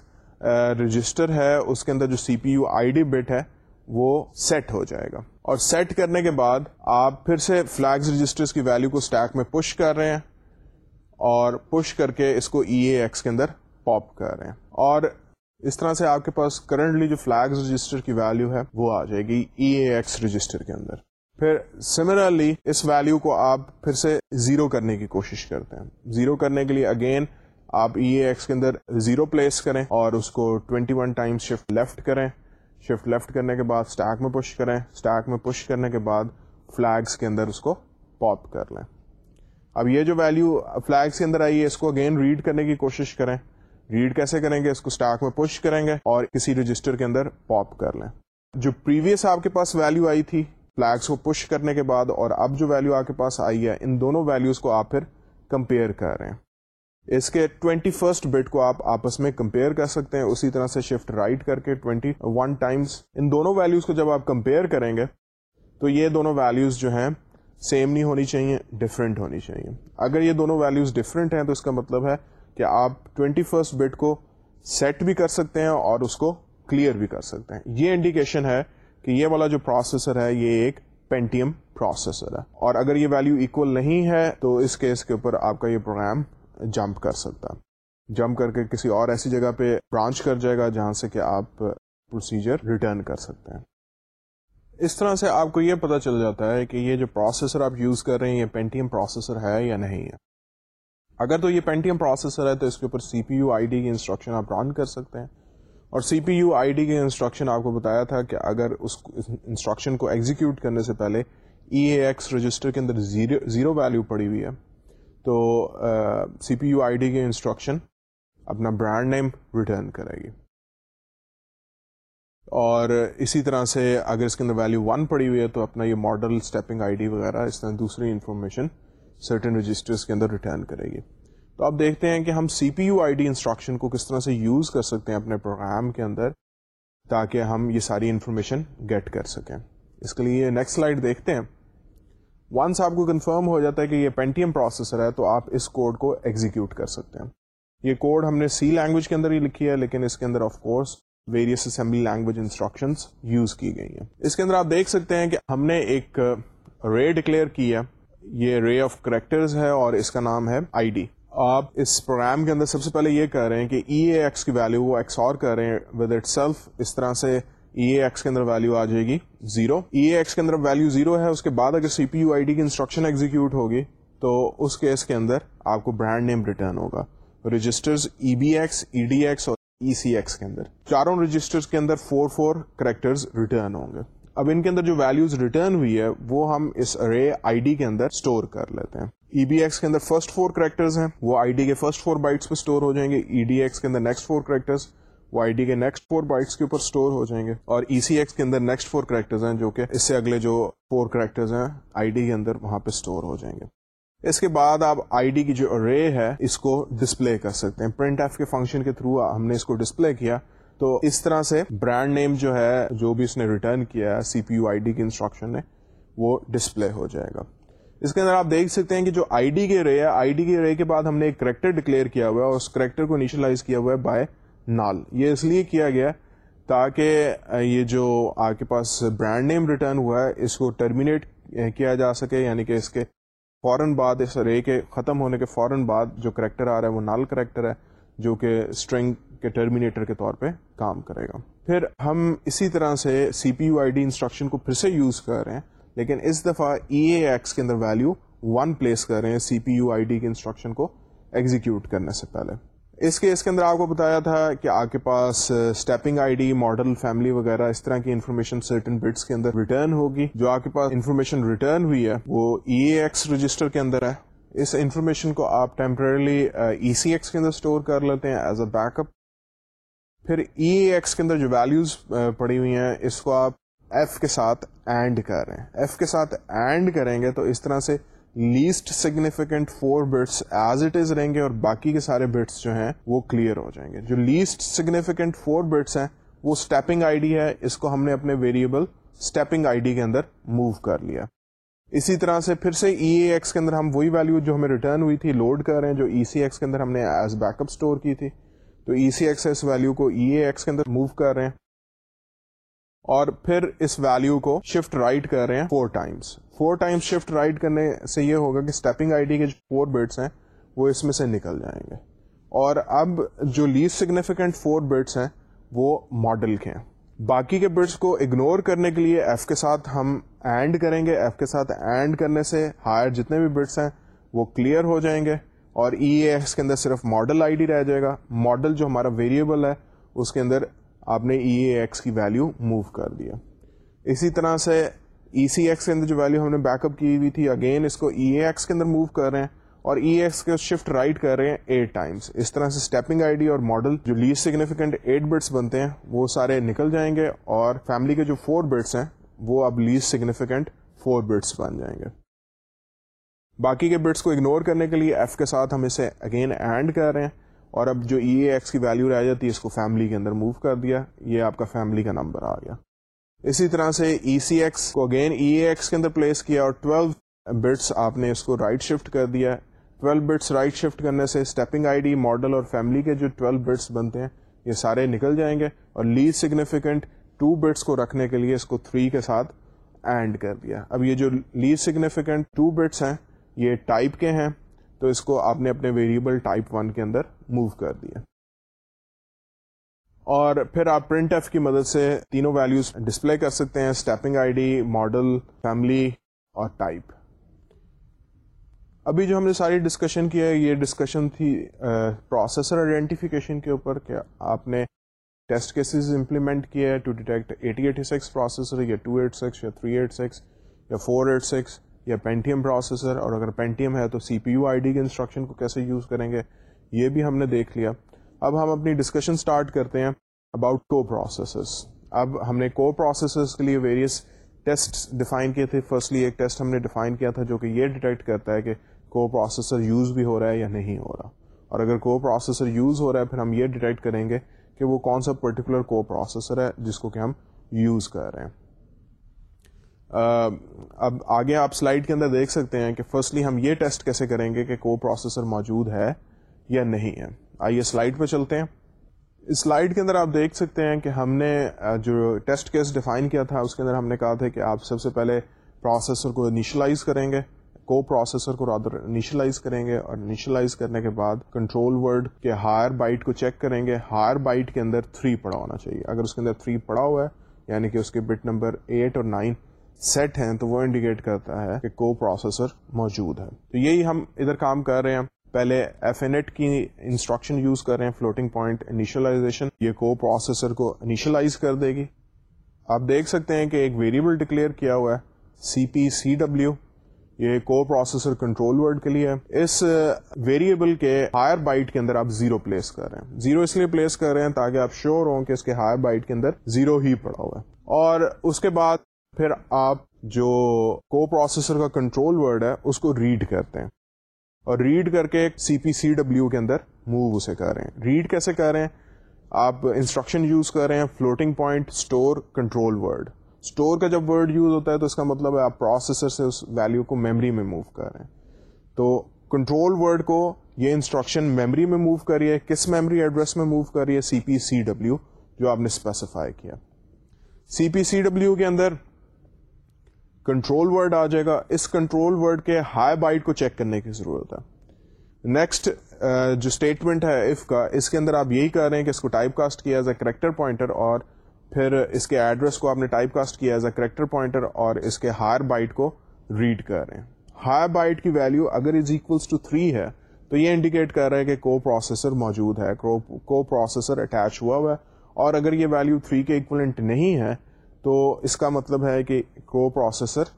رجسٹر ہے، اس کے اندر جو C P U I D bit ہے، وہ سیٹ ہو جائے گا۔ اور سیٹ کرنے کے بعد آپ پھر سے فلیگز رجسٹر کی ویلو کو اسٹیک میں پش کر رہے ہیں اور پش کر کے اس کو ای اے ایکس کے اندر پاپ کر رہے ہیں۔ اور اس طرح سے آپ کے پاس کرنٹلی جو فلیگز رجسٹر کی ویلو ہے، وہ آ جائے گی ای اے ایکس رجسٹر کے اندر۔ پھر سملرلی اس ویلو کو آپ پھر سے زیرو کرنے کی کوشش کرتے ہیں۔ زیرو کرنے کے لیے اگین آپ ای اے ایکس کے اندر زیرو پلیس کریں اور اس کو 21 ون ٹائم شفٹ لیفٹ کریں۔ شفٹ لیفٹ کرنے کے بعد اسٹیک میں پش کریں۔ اسٹیک میں پش کرنے کے بعد فلیگس کے اندر اس کو پاپ کر لیں۔ اب یہ جو ویلو فلیگس کے اندر آئی ہے، اس کو اگین ریڈ کرنے کی کوشش کریں۔ ریڈ کیسے کریں گے؟ اس کو اسٹاک میں پش کریں گے اور کسی رجسٹر کے اندر پاپ کر لیں۔ جو پریویس آپ کے پاس ویلو آئی تھی فلیگس کو پش کرنے کے بعد اور اب جو ویلو آپ کے پاس آئی ہے، ان دونوں ویلوز کو آپ پھر کمپیئر کر رہے ہیں۔ اس کے ٹوینٹی فرسٹ بٹ کو آپ آپس میں کمپیئر کر سکتے ہیں۔ اسی طرح سے شفٹ رائٹ کر کے ٹوینٹی ون ٹائمس ان دونوں ویلوز کو جب آپ کمپیئر کریں گے، تو یہ دونوں ویلوز جو ہیں سیم نہیں ہونی چاہیے ڈفرینٹ ہونی چاہیے۔ اگر یہ دونوں ویلوز ڈفرینٹ ہیں، تو اس کا مطلب ہے کہ آپ ٹوینٹی فرسٹ بٹ کو سیٹ بھی کر سکتے ہیں اور اس کو کلیئر بھی کر سکتے ہیں۔ یہ انڈیکیشن ہے کہ یہ والا جو پروسیسر ہے، یہ ایک پینٹیم پروسیسر ہے۔ اور اگر یہ ویلو اکول نہیں ہے، تو اس کیس کے اوپر آپ کا یہ پروگرام جمپ کر سکتا جمپ کر کے کسی اور ایسی جگہ پہ برانچ کر جائے گا، جہاں سے کہ آپ پروسیجر ریٹرن کر سکتے ہیں۔ اس طرح سے آپ کو یہ پتا چل جاتا ہے کہ یہ جو پروسیسر آپ یوز کر رہے ہیں، یہ پینٹیم پروسیسر ہے یا نہیں ہے۔ اگر تو یہ پینٹیم پروسیسر ہے، تو اس کے اوپر C P U I D کی انسٹرکشن آپ رن کر سکتے ہیں۔ اور C P U I D کی انسٹرکشن آپ کو بتایا تھا کہ اگر اس انسٹرکشن کو ایگزیکیوٹ کرنے سے پہلے ای اے ایکس رجسٹر کے اندر زیرو ویلو پڑی ہوئی ہے، تو C P U I D کی انسٹرکشن اپنا برانڈ نیم ریٹرن کرے گی۔ اور اسی طرح سے اگر اس کے اندر ویلو ون پڑی ہوئی ہے، تو اپنا یہ ماڈل اسٹیپنگ آئی ڈی وغیرہ، اس طرح دوسری انفارمیشن سرٹن رجسٹرس کے اندر ریٹرن کرے گی۔ تو آپ دیکھتے ہیں کہ ہم C P U I D instruction کو کس طرح سے یوز کر سکتے ہیں اپنے پروگرام کے اندر تاکہ ہم یہ ساری انفارمیشن گیٹ کر سکیں۔ اس کے لیے نیکسٹ سلائڈ دیکھتے ہیں۔ ونس آپ کو کنفرم ہو جاتا ہے کہ یہ پینٹیم پروسیسر ہے تو آپ اس کوڈ کو ایگزیکیوٹ کر سکتے ہیں۔ یہ کوڈ ہم نے سی لینگویج کے اندر ہی لکھی ہے، لیکن اس کے اندر of course various assembly language instruction use کی گئی ہیں۔ اس کے اندر آپ دیکھ سکتے ہیں کہ ہم نے ایک رے ڈکلیئر کی ہے۔ یہ رے آف کریکٹرز ہے اور اس کا نام ہے آئی ڈی آپ اس پروگرام کے اندر سب سے پہلے یہ کر رہے ہیں کہ ای اے ایکس کی ویلو وہ ایکس اور کر رہے ہیں ود اٹ سیلف اس طرح سے ای اے ایکس کے اندر ویلو آ جائے گی زیرو ای اے ایکس کے اندر ویلو زیرو ہے، اس کے بعد اگر C P U I D کی انسٹرکشن ایگزیکیوٹ ہوگی تو اس کیس کے اندر آپ کو برانڈ نیم ریٹرن ہوگا۔ Registers E B X E D X اور ای سی ایکس کے اندر۔ چاروں رجسٹر کے اندر فور فور کریکٹر ریٹرن ہوں گے۔ اب ان کے اندر جو ویلوز ریٹرن ہوئی ہے، وہ ہم اس رے آئی ڈی کے اندر اسٹور کر لیتے ہیں۔ ای بی ایکس کے اندر فرسٹ فور کریکٹرز ہیں، وہ آئی ڈی کے فرسٹ فور بائٹس پہ اسٹور ہو جائیں گے۔ ای ڈی ایکس کے اندر نیکسٹ فور کریکٹرز وہ آئی ڈی کے نیکسٹ فور بائٹس کے اوپر اسٹور ہو جائیں گے۔ اور ای سی ایکس کے اندر نیکسٹ فور کریکٹرز ہیں، جو کہ اس سے اگلے جو فور کریکٹرز ہیں آئی ڈی کے اندر وہاں پہ اسٹور ہو جائیں گے۔ اس کے بعد آپ آئی ڈی کی جو رے ہے، اس کو ڈسپلے کر سکتے ہیں۔ پرنٹ ایف کے فنکشن کے تھرو ہم نے اس کو ڈسپلے کیا۔ تو اس طرح سے برانڈ نیم جو ہے، جو بھی اس نے ریٹرن کیا ہے C P U I D کی انسٹرکشن نے، وہ ڈسپلے ہو جائے گا۔ اس کے اندر آپ دیکھ سکتے ہیں کہ جو آئی ڈی کے رے ہے آئی ڈی کے رے کے بعد ہم نے ایک کریکٹر ڈکلیئر کیا ہوا ہے اور اس کریکٹر کو انیشلائز کیا ہوا ہے بائی نال یہ اس لیے کیا گیا تاکہ یہ جو آپ کے پاس برانڈ نیم ریٹرن ہوا ہے، اس کو ٹرمینیٹ کیا جا سکے یعنی کہ اس کے فوراً بعد اس رے کے ختم ہونے کے فوراً بعد جو کریکٹر آ رہا ہے، وہ نال کریکٹر ہے، جو کہ اسٹرنگ کے ٹرمینیٹر کے طور پہ کام کرے گا۔ پھر ہم اسی طرح سے C P U I D instruction کو پھر سے یوز کر رہے ہیں، لیکن اس دفعہ ای اے ایکس کے اندر ویلو ون پلیس کر رہے ہیں C P U I D کے انسٹرکشن کو ایگزیکیوٹ کرنے سے پہلے۔ اس کے اس کے اندر آپ کو بتایا تھا کہ آپ کے پاس stepping I D model family وغیرہ، اس طرح کی انفارمیشن سرٹن بٹس کے اندر ریٹرن ہوگی۔ جو آپ کے پاس انفارمیشن ریٹرن ہوئی ہے، وہ ای اے ایکس رجسٹر کے اندر ہے۔ اس انفارمیشن کو آپ ٹیمپرلی ای سی ایکس کے اندر اسٹور کر لیتے ہیں ایز اے بیک اپ پھر ای ایکس کے اندر جو ویلوز پڑی ہوئی ہیں، اس کو آپ ایف کے ساتھ اینڈ کر رہے ہیں ایف کے ساتھ اینڈ کریں گے تو اس طرح سے least significant four bits as it is رہیں گے اور باقی کے سارے بٹس جو ہیں وہ کلیئر ہو جائیں گے۔ جو لیسٹ سگنیفیکینٹ فور بٹس ہیں، وہ اسٹیپنگ آئی ڈی ہے۔ اس کو ہم نے اپنے ویریبل اسٹیپنگ آئی ڈی کے اندر موو کر لیا۔ اسی طرح سے پھر سے ای اے ایکس کے اندر ہم وہی ویلو جو ہمیں ریٹرن ہوئی تھی لوڈ کر رہے ہیں، جو ای سی ایکس کے اندر ہم نے ایز بیک اپ اسٹور کی تھی۔ تو ای سی ایکس اس ویلو کو ای اے ایکس کے اندر موو کر رہے ہیں اور پھر اس ویلو کو شفٹ رائٹ کر رہے ہیں four times four times shift right کرنے سے یہ ہوگا کہ اسٹیپنگ آئی ڈی کے جو فور بٹس ہیں، وہ اس میں سے نکل جائیں گے. اور اب جو لیسٹ سگنیفیکینٹ فور بٹس ہیں، وہ ماڈل کے ہیں. باقی کے بٹس کو اگنور کرنے کے لیے ایف کے ساتھ ہم اینڈ کریں گے. ایف کے ساتھ اینڈ کرنے سے ہائر جتنے بھی بٹس ہیں، وہ کلیئر ہو جائیں گے. اور ای اے ایکس کے اندر صرف ماڈل آئی ڈی رہ جائے گا۔ ماڈل جو ہمارا ویریبل ہے، اس کے اندر آپ نے ای اے ایکس کی ویلو موو کر دیا۔ اسی طرح سے ای سی ایکس کے اندر جو ویلو ہم نے بیک اپ کی ہوئی تھی اگین اس کو ای اے ایکس کے اندر موو کر رہے ہیں اور ای ایکس کے شفٹ رائٹ کر رہے ہیں ایٹ ٹائمس اس طرح سے اسٹیپنگ آئی ڈی اور ماڈل جو لیز سگنیفیکینٹ ایٹ بٹس بنتے ہیں، وہ سارے نکل جائیں گے اور فیملی کے جو فور بٹس ہیں، وہ اب لیز سگنیفیکینٹ فور بٹس بن جائیں گے۔ باقی کے بٹس کو اگنور کرنے کے لیے ایف کے ساتھ ہم اسے اگین اینڈ کر رہے ہیں۔ اور اب جو ای اے ایکس کی ویلو رہ جاتی ہے، اس کو فیملی کے اندر موو کر دیا۔ یہ آپ کا فیملی کا نمبر آ گیا۔ اسی طرح سے ای سی ایکس کو اگین ای اے ایکس کے اندر پلیس کیا اور 12 بٹس آپ نے اس کو رائٹ right شفٹ کر دیا۔ 12 بٹس رائٹ شفٹ کرنے سے اسٹیپنگ آئی ڈی ماڈل اور فیملی کے جو 12 بٹس بنتے ہیں، یہ سارے نکل جائیں گے۔ اور لیز سگنیفیکینٹ ٹو بٹس کو رکھنے کے لیے اس کو 3 کے ساتھ اینڈ کر دیا۔ اب یہ جو لیز سگنیفیکینٹ ٹو بٹس ہیں یہ ٹائپ کے ہیں، تو اس کو آپ نے اپنے ویریبل ٹائپ ون کے اندر موو کر دیا۔ اور پھر آپ پرنٹ ایف کی مدد سے تینوں ویلوز ڈسپلے کر سکتے ہیں stepping I D model family اور ٹائپ ابھی جو ہم نے ساری ڈسکشن کی ہے، یہ ڈسکشن تھی پروسیسر آئیڈینٹیفیکیشن کے اوپر کہ آپ نے ٹیسٹ کیسز امپلیمنٹ کیا ہے to detect eighty eighty six processor یا ٹو ایٹ سکس یا تھری ایٹ سکس یا فور ایٹ سکس یا پینٹیم پروسیسر اور اگر پینٹیم ہے تو C P U I D کے انسٹرکشن کو کیسے یوز کریں گے، یہ بھی ہم نے دیکھ لیا۔ اب ہم اپنی ڈسکشن اسٹارٹ کرتے ہیں اباؤٹ کو پروسیسرس اب ہم نے کو پروسیسرس کے لیے ویریس ٹیسٹ ڈیفائن کیے تھے۔ فرسٹلی ایک ٹیسٹ ہم نے ڈیفائن کیا تھا جو کہ یہ ڈیٹیکٹ کرتا ہے کہ کو پروسیسر یوز بھی ہو رہا ہے یا نہیں ہو رہا۔ اور اگر کو پروسیسر یوز ہو رہا ہے، پھر ہم یہ ڈیٹیکٹ کریں گے کہ وہ کون سا پرٹیکولر کو پروسیسر ہے جس کو کہ ہم یوز کر رہے ہیں۔ اب آگے آپ سلائڈ کے اندر دیکھ سکتے ہیں کہ فرسٹلی ہم یہ ٹیسٹ کیسے کریں گے کہ کو پروسیسر موجود ہے یا نہیں ہے۔ آئیے سلائڈ پہ چلتے ہیں۔ اس سلائڈ کے اندر آپ دیکھ سکتے ہیں کہ ہم نے جو ٹیسٹ کیس ڈیفائن کیا تھا، اس کے اندر ہم نے کہا تھا کہ آپ سب سے پہلے پروسیسر کو انیشلائز کریں گے۔ کو پروسیسر کو رادر انیشلائز کریں گے اور انیشلائز کرنے کے بعد کنٹرول ورڈ کے ہائر بائٹ کو چیک کریں گے۔ ہائر بائٹ کے اندر 3 پڑا ہونا چاہیے۔ اگر اس کے اندر 3 پڑا ہوا ہے یعنی کہ اس کے بٹ نمبر 8 اور 9 سیٹ ہیں تو وہ انڈیکیٹ کرتا ہے کہ کو پروسیسر موجود ہے۔ تو یہی ہم ادھر کام کر رہے ہیں۔ پہلے ایف این ایٹ کی انسٹرکشن یوز کر رہے ہیں فلوٹنگ پوائنٹ انیشلائزیشن یہ کو پروسیسر کو انیشلائز کر دے گی۔ آپ دیکھ سکتے ہیں کہ ایک ویریبل ڈکلیئر کیا ہوا ہے۔ سی پی سی ڈبلو یہ کو پروسیسر کنٹرول ورڈ کے لیے اس ویریبل کے ہائر بائٹ کے اندر آپ زیرو پلیس کر رہے ہیں۔ زیرو اس لیے پلیس کر رہے ہیں تاکہ آپ شیور ہوں کہ اس کے ہائر بائٹ کے اندر زیرو ہی پڑا ہوا ہے۔ اور اس کے بعد پھر آپ جو کو پروسیسر کا کنٹرول ورڈ ہے، اس کو ریڈ کرتے ہیں۔ اور ریڈ کر کے سی پی سی ڈبلو کے اندر موو اسے کر رہے ہیں۔ ریڈ کیسے کر رہے ہیں؟ آپ انسٹرکشن یوز کر رہے ہیں floating point store control word store کا جب ورڈ یوز ہوتا ہے تو اس کا مطلب ہے آپ پروسیسر سے اس ویلو کو میمری میں موو کر رہے ہیں۔ تو کنٹرول ورڈ کو یہ انسٹرکشن میمری میں موو کریے کس میمری ایڈریس میں موو کریے سی پی سی ڈبلو جو آپ نے اسپیسیفائی کیا۔ سی پی سی ڈبلو کے اندر کنٹرول ورڈ آ جائے گا۔ اس کنٹرول ورڈ کے ہائی بائٹ کو چیک کرنے کی ضرورت ہے۔ نیکسٹ جو اسٹیٹمنٹ ہے اف کا، اس کے اندر آپ یہی کر رہے ہیں کہ اس کو ٹائپ کاسٹ کیا ایز اے کریکٹر پوائنٹر اور پھر اس کے ایڈریس کو آپ نے ٹائپ کاسٹ کیا ایز اے کریکٹر پوائنٹر اور اس کے ہائر بائٹ کو ریڈ کر رہے ہیں۔ ہائر بائٹ کی ویلو اگر از اکولس ٹو تھری ہے، تو یہ انڈیکیٹ کر رہا ہے کہ کو پروسیسر موجود ہے۔ کو پروسیسر اٹیچ ہوا ہوا ہے اور اگر یہ ویلو تھری کے اکولنٹ نہیں ہے تو اس کا مطلب ہے کہ کو پروسیسر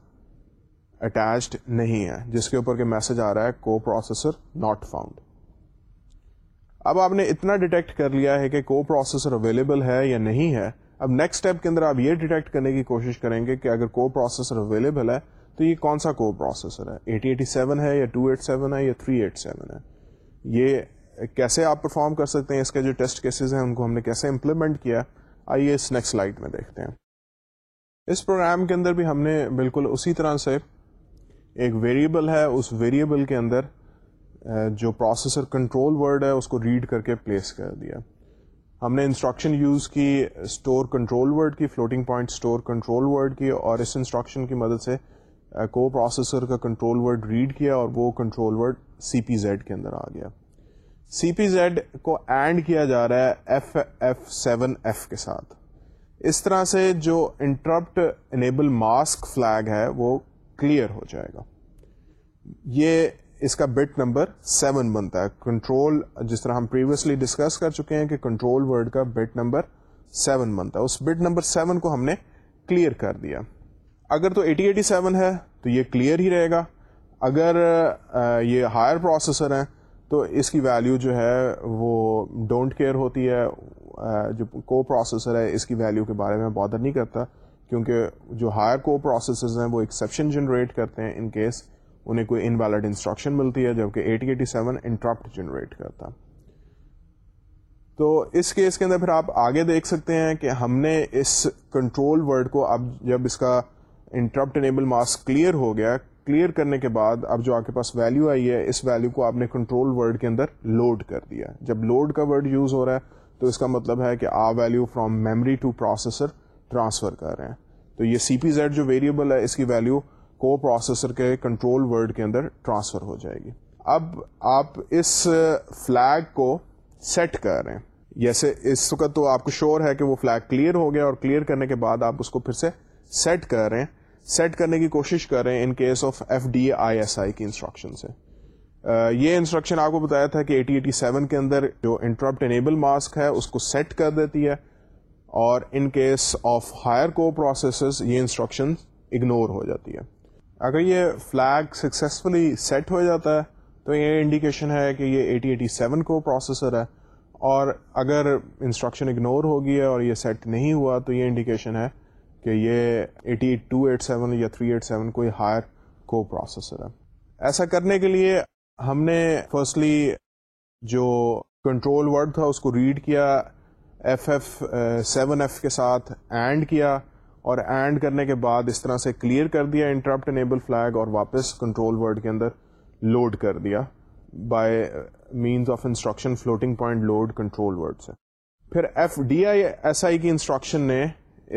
اٹیچڈ نہیں ہے، جس کے اوپر کہ میسج آ رہا ہے کو پروسیسر ناٹ فاؤنڈ اب آپ نے اتنا ڈیٹیکٹ کر لیا ہے کہ کو پروسیسر اویلیبل ہے یا نہیں ہے، اب نیکسٹ اسٹیپ کے اندر آپ یہ ڈیٹیکٹ کرنے کی کوشش کریں گے کہ اگر کو پروسیسر اویلیبل ہے تو یہ کون سا کو پروسیسر ہے؟ ایٹی ایٹی سیون ہے یا ٹو ایٹ سیون ہے یا تھری ایٹ سیون ہے؟ یہ کیسے آپ پرفارم کر سکتے ہیں؟ اس کے جو ٹیسٹ کیسز ہیں، ان کو ہم نے کیسے امپلیمنٹ کیا؟ آئیے اس نیکسٹ سلائڈ میں دیکھتے ہیں۔ اس پروگرام کے اندر بھی ہم نے بالکل اسی طرح سے ایک ویریبل ہے، اس ویریبل کے اندر جو پروسیسر کنٹرول ورڈ ہے، اس کو ریڈ کر کے پلیس کر دیا۔ ہم نے انسٹرکشن یوز کی اسٹور کنٹرول ورڈ کی floating point store control word کی، اور اس انسٹرکشن کی مدد سے کو پروسیسر کا کنٹرول ورڈ ریڈ کیا اور وہ control word C P Z کے اندر آ گیا۔ سی پی زیڈ کو اینڈ کیا جا رہا ہے ایف ایف سیون ایف کے ساتھ۔ اس طرح سے جو انٹرپٹ انیبل ماسک فلیگ ہے، وہ کلیئر ہو جائے گا۔ یہ اس کا بٹ نمبر سیون بنتا ہے۔ کنٹرول جس طرح ہم پریویسلی ڈسکس کر چکے ہیں کہ کنٹرول ورڈ کا بٹ نمبر سیون بنتا ہے۔ اس بٹ نمبر سیون کو ہم نے کلیئر کر دیا۔ اگر تو ایٹی ایٹی سیون ہے، تو یہ کلیئر ہی رہے گا۔ اگر یہ ہائر پروسیسر ہیں، تو اس کی ویلیو جو ہے، وہ ڈونٹ کیئر ہوتی ہے۔ جو کو پروسیسر ہے، اس کی ویلیو کے بارے میں بادر نہیں کرتا، کیونکہ جو ہائر کو پروسیسرز ہیں، وہ ایکسیپشن جنریٹ کرتے ہیں ان کیس انہیں کوئی انویلڈ انسٹرکشن ملتی ہے، جبکہ eighty eighty seven interrupt generate کرتا۔ تو اس کیس کے اندر پھر آپ آگے دیکھ سکتے ہیں کہ ہم نے اس کنٹرول ورڈ کو اب جب اس کا انٹرپٹ انیبل ماسک کلیئر ہو گیا کلیئر کرنے کے بعد اب جو آپ کے پاس ویلو آئی ہے، اس ویلو کو آپ نے کنٹرول ورڈ کے اندر لوڈ کر دیا۔ جب لوڈ کا ورڈ یوز ہو رہا ہے تو اس کا مطلب ہے کہ آپ value from memory to processor transfer کر رہے ہیں۔ تو یہ سی پی زیڈ جو ویریبل ہے، اس کی ویلو کو پروسیسر کے کنٹرول ورڈ کے اندر ٹرانسفر ہو جائے گی۔ اب آپ اس فلیگ کو سیٹ کر رہے ہیں۔ جیسے اس وقت تو آپ کو شور ہے کہ وہ فلیگ کلیئر ہو گیا اور کلیئر کرنے کے بعد آپ اس کو پھر سے سیٹ کر رہے ہیں۔ سیٹ کرنے کی کوشش کر رہے ہیں in case of F D I S I کی انسٹرکشن سے۔ یہ انسٹرکشن آپ کو بتایا تھا کہ ایٹی ایٹی سیون کے اندر جو انٹرپٹ انیبل ماسک ہے، اس کو سیٹ کر دیتی ہے اور in case of higher coprocessors یہ انسٹرکشن اگنور ہو جاتی ہے۔ اگر یہ فلیگ سکسیسفلی سیٹ ہو جاتا ہے، تو یہ انڈیکیشن ہے کہ یہ ایٹی ایٹی سیون کو پروسیسر ہے۔ اور اگر انسٹرکشن اگنور ہوگی ہے اور یہ سیٹ نہیں ہوا، تو یہ انڈیکیشن ہے کہ یہ ایٹی ٹو ایٹ سیون یا تھری ایٹ سیون کوئی ہائر کو پروسیسر ہے۔ ایسا کرنے کے لیے ہم نے فرسٹلی جو کنٹرول ورڈ تھا اس کو ریڈ کیا ایف ایف سیون ایف کے ساتھ اینڈ کیا اور اینڈ کرنے کے بعد اس طرح سے کلیئر کر دیا انٹرپٹ انیبل فلیگ اور واپس کنٹرول ورڈ کے اندر لوڈ کر دیا by means of instruction floating point load control word سے۔ پھر F D I S I کی انسٹرکشن نے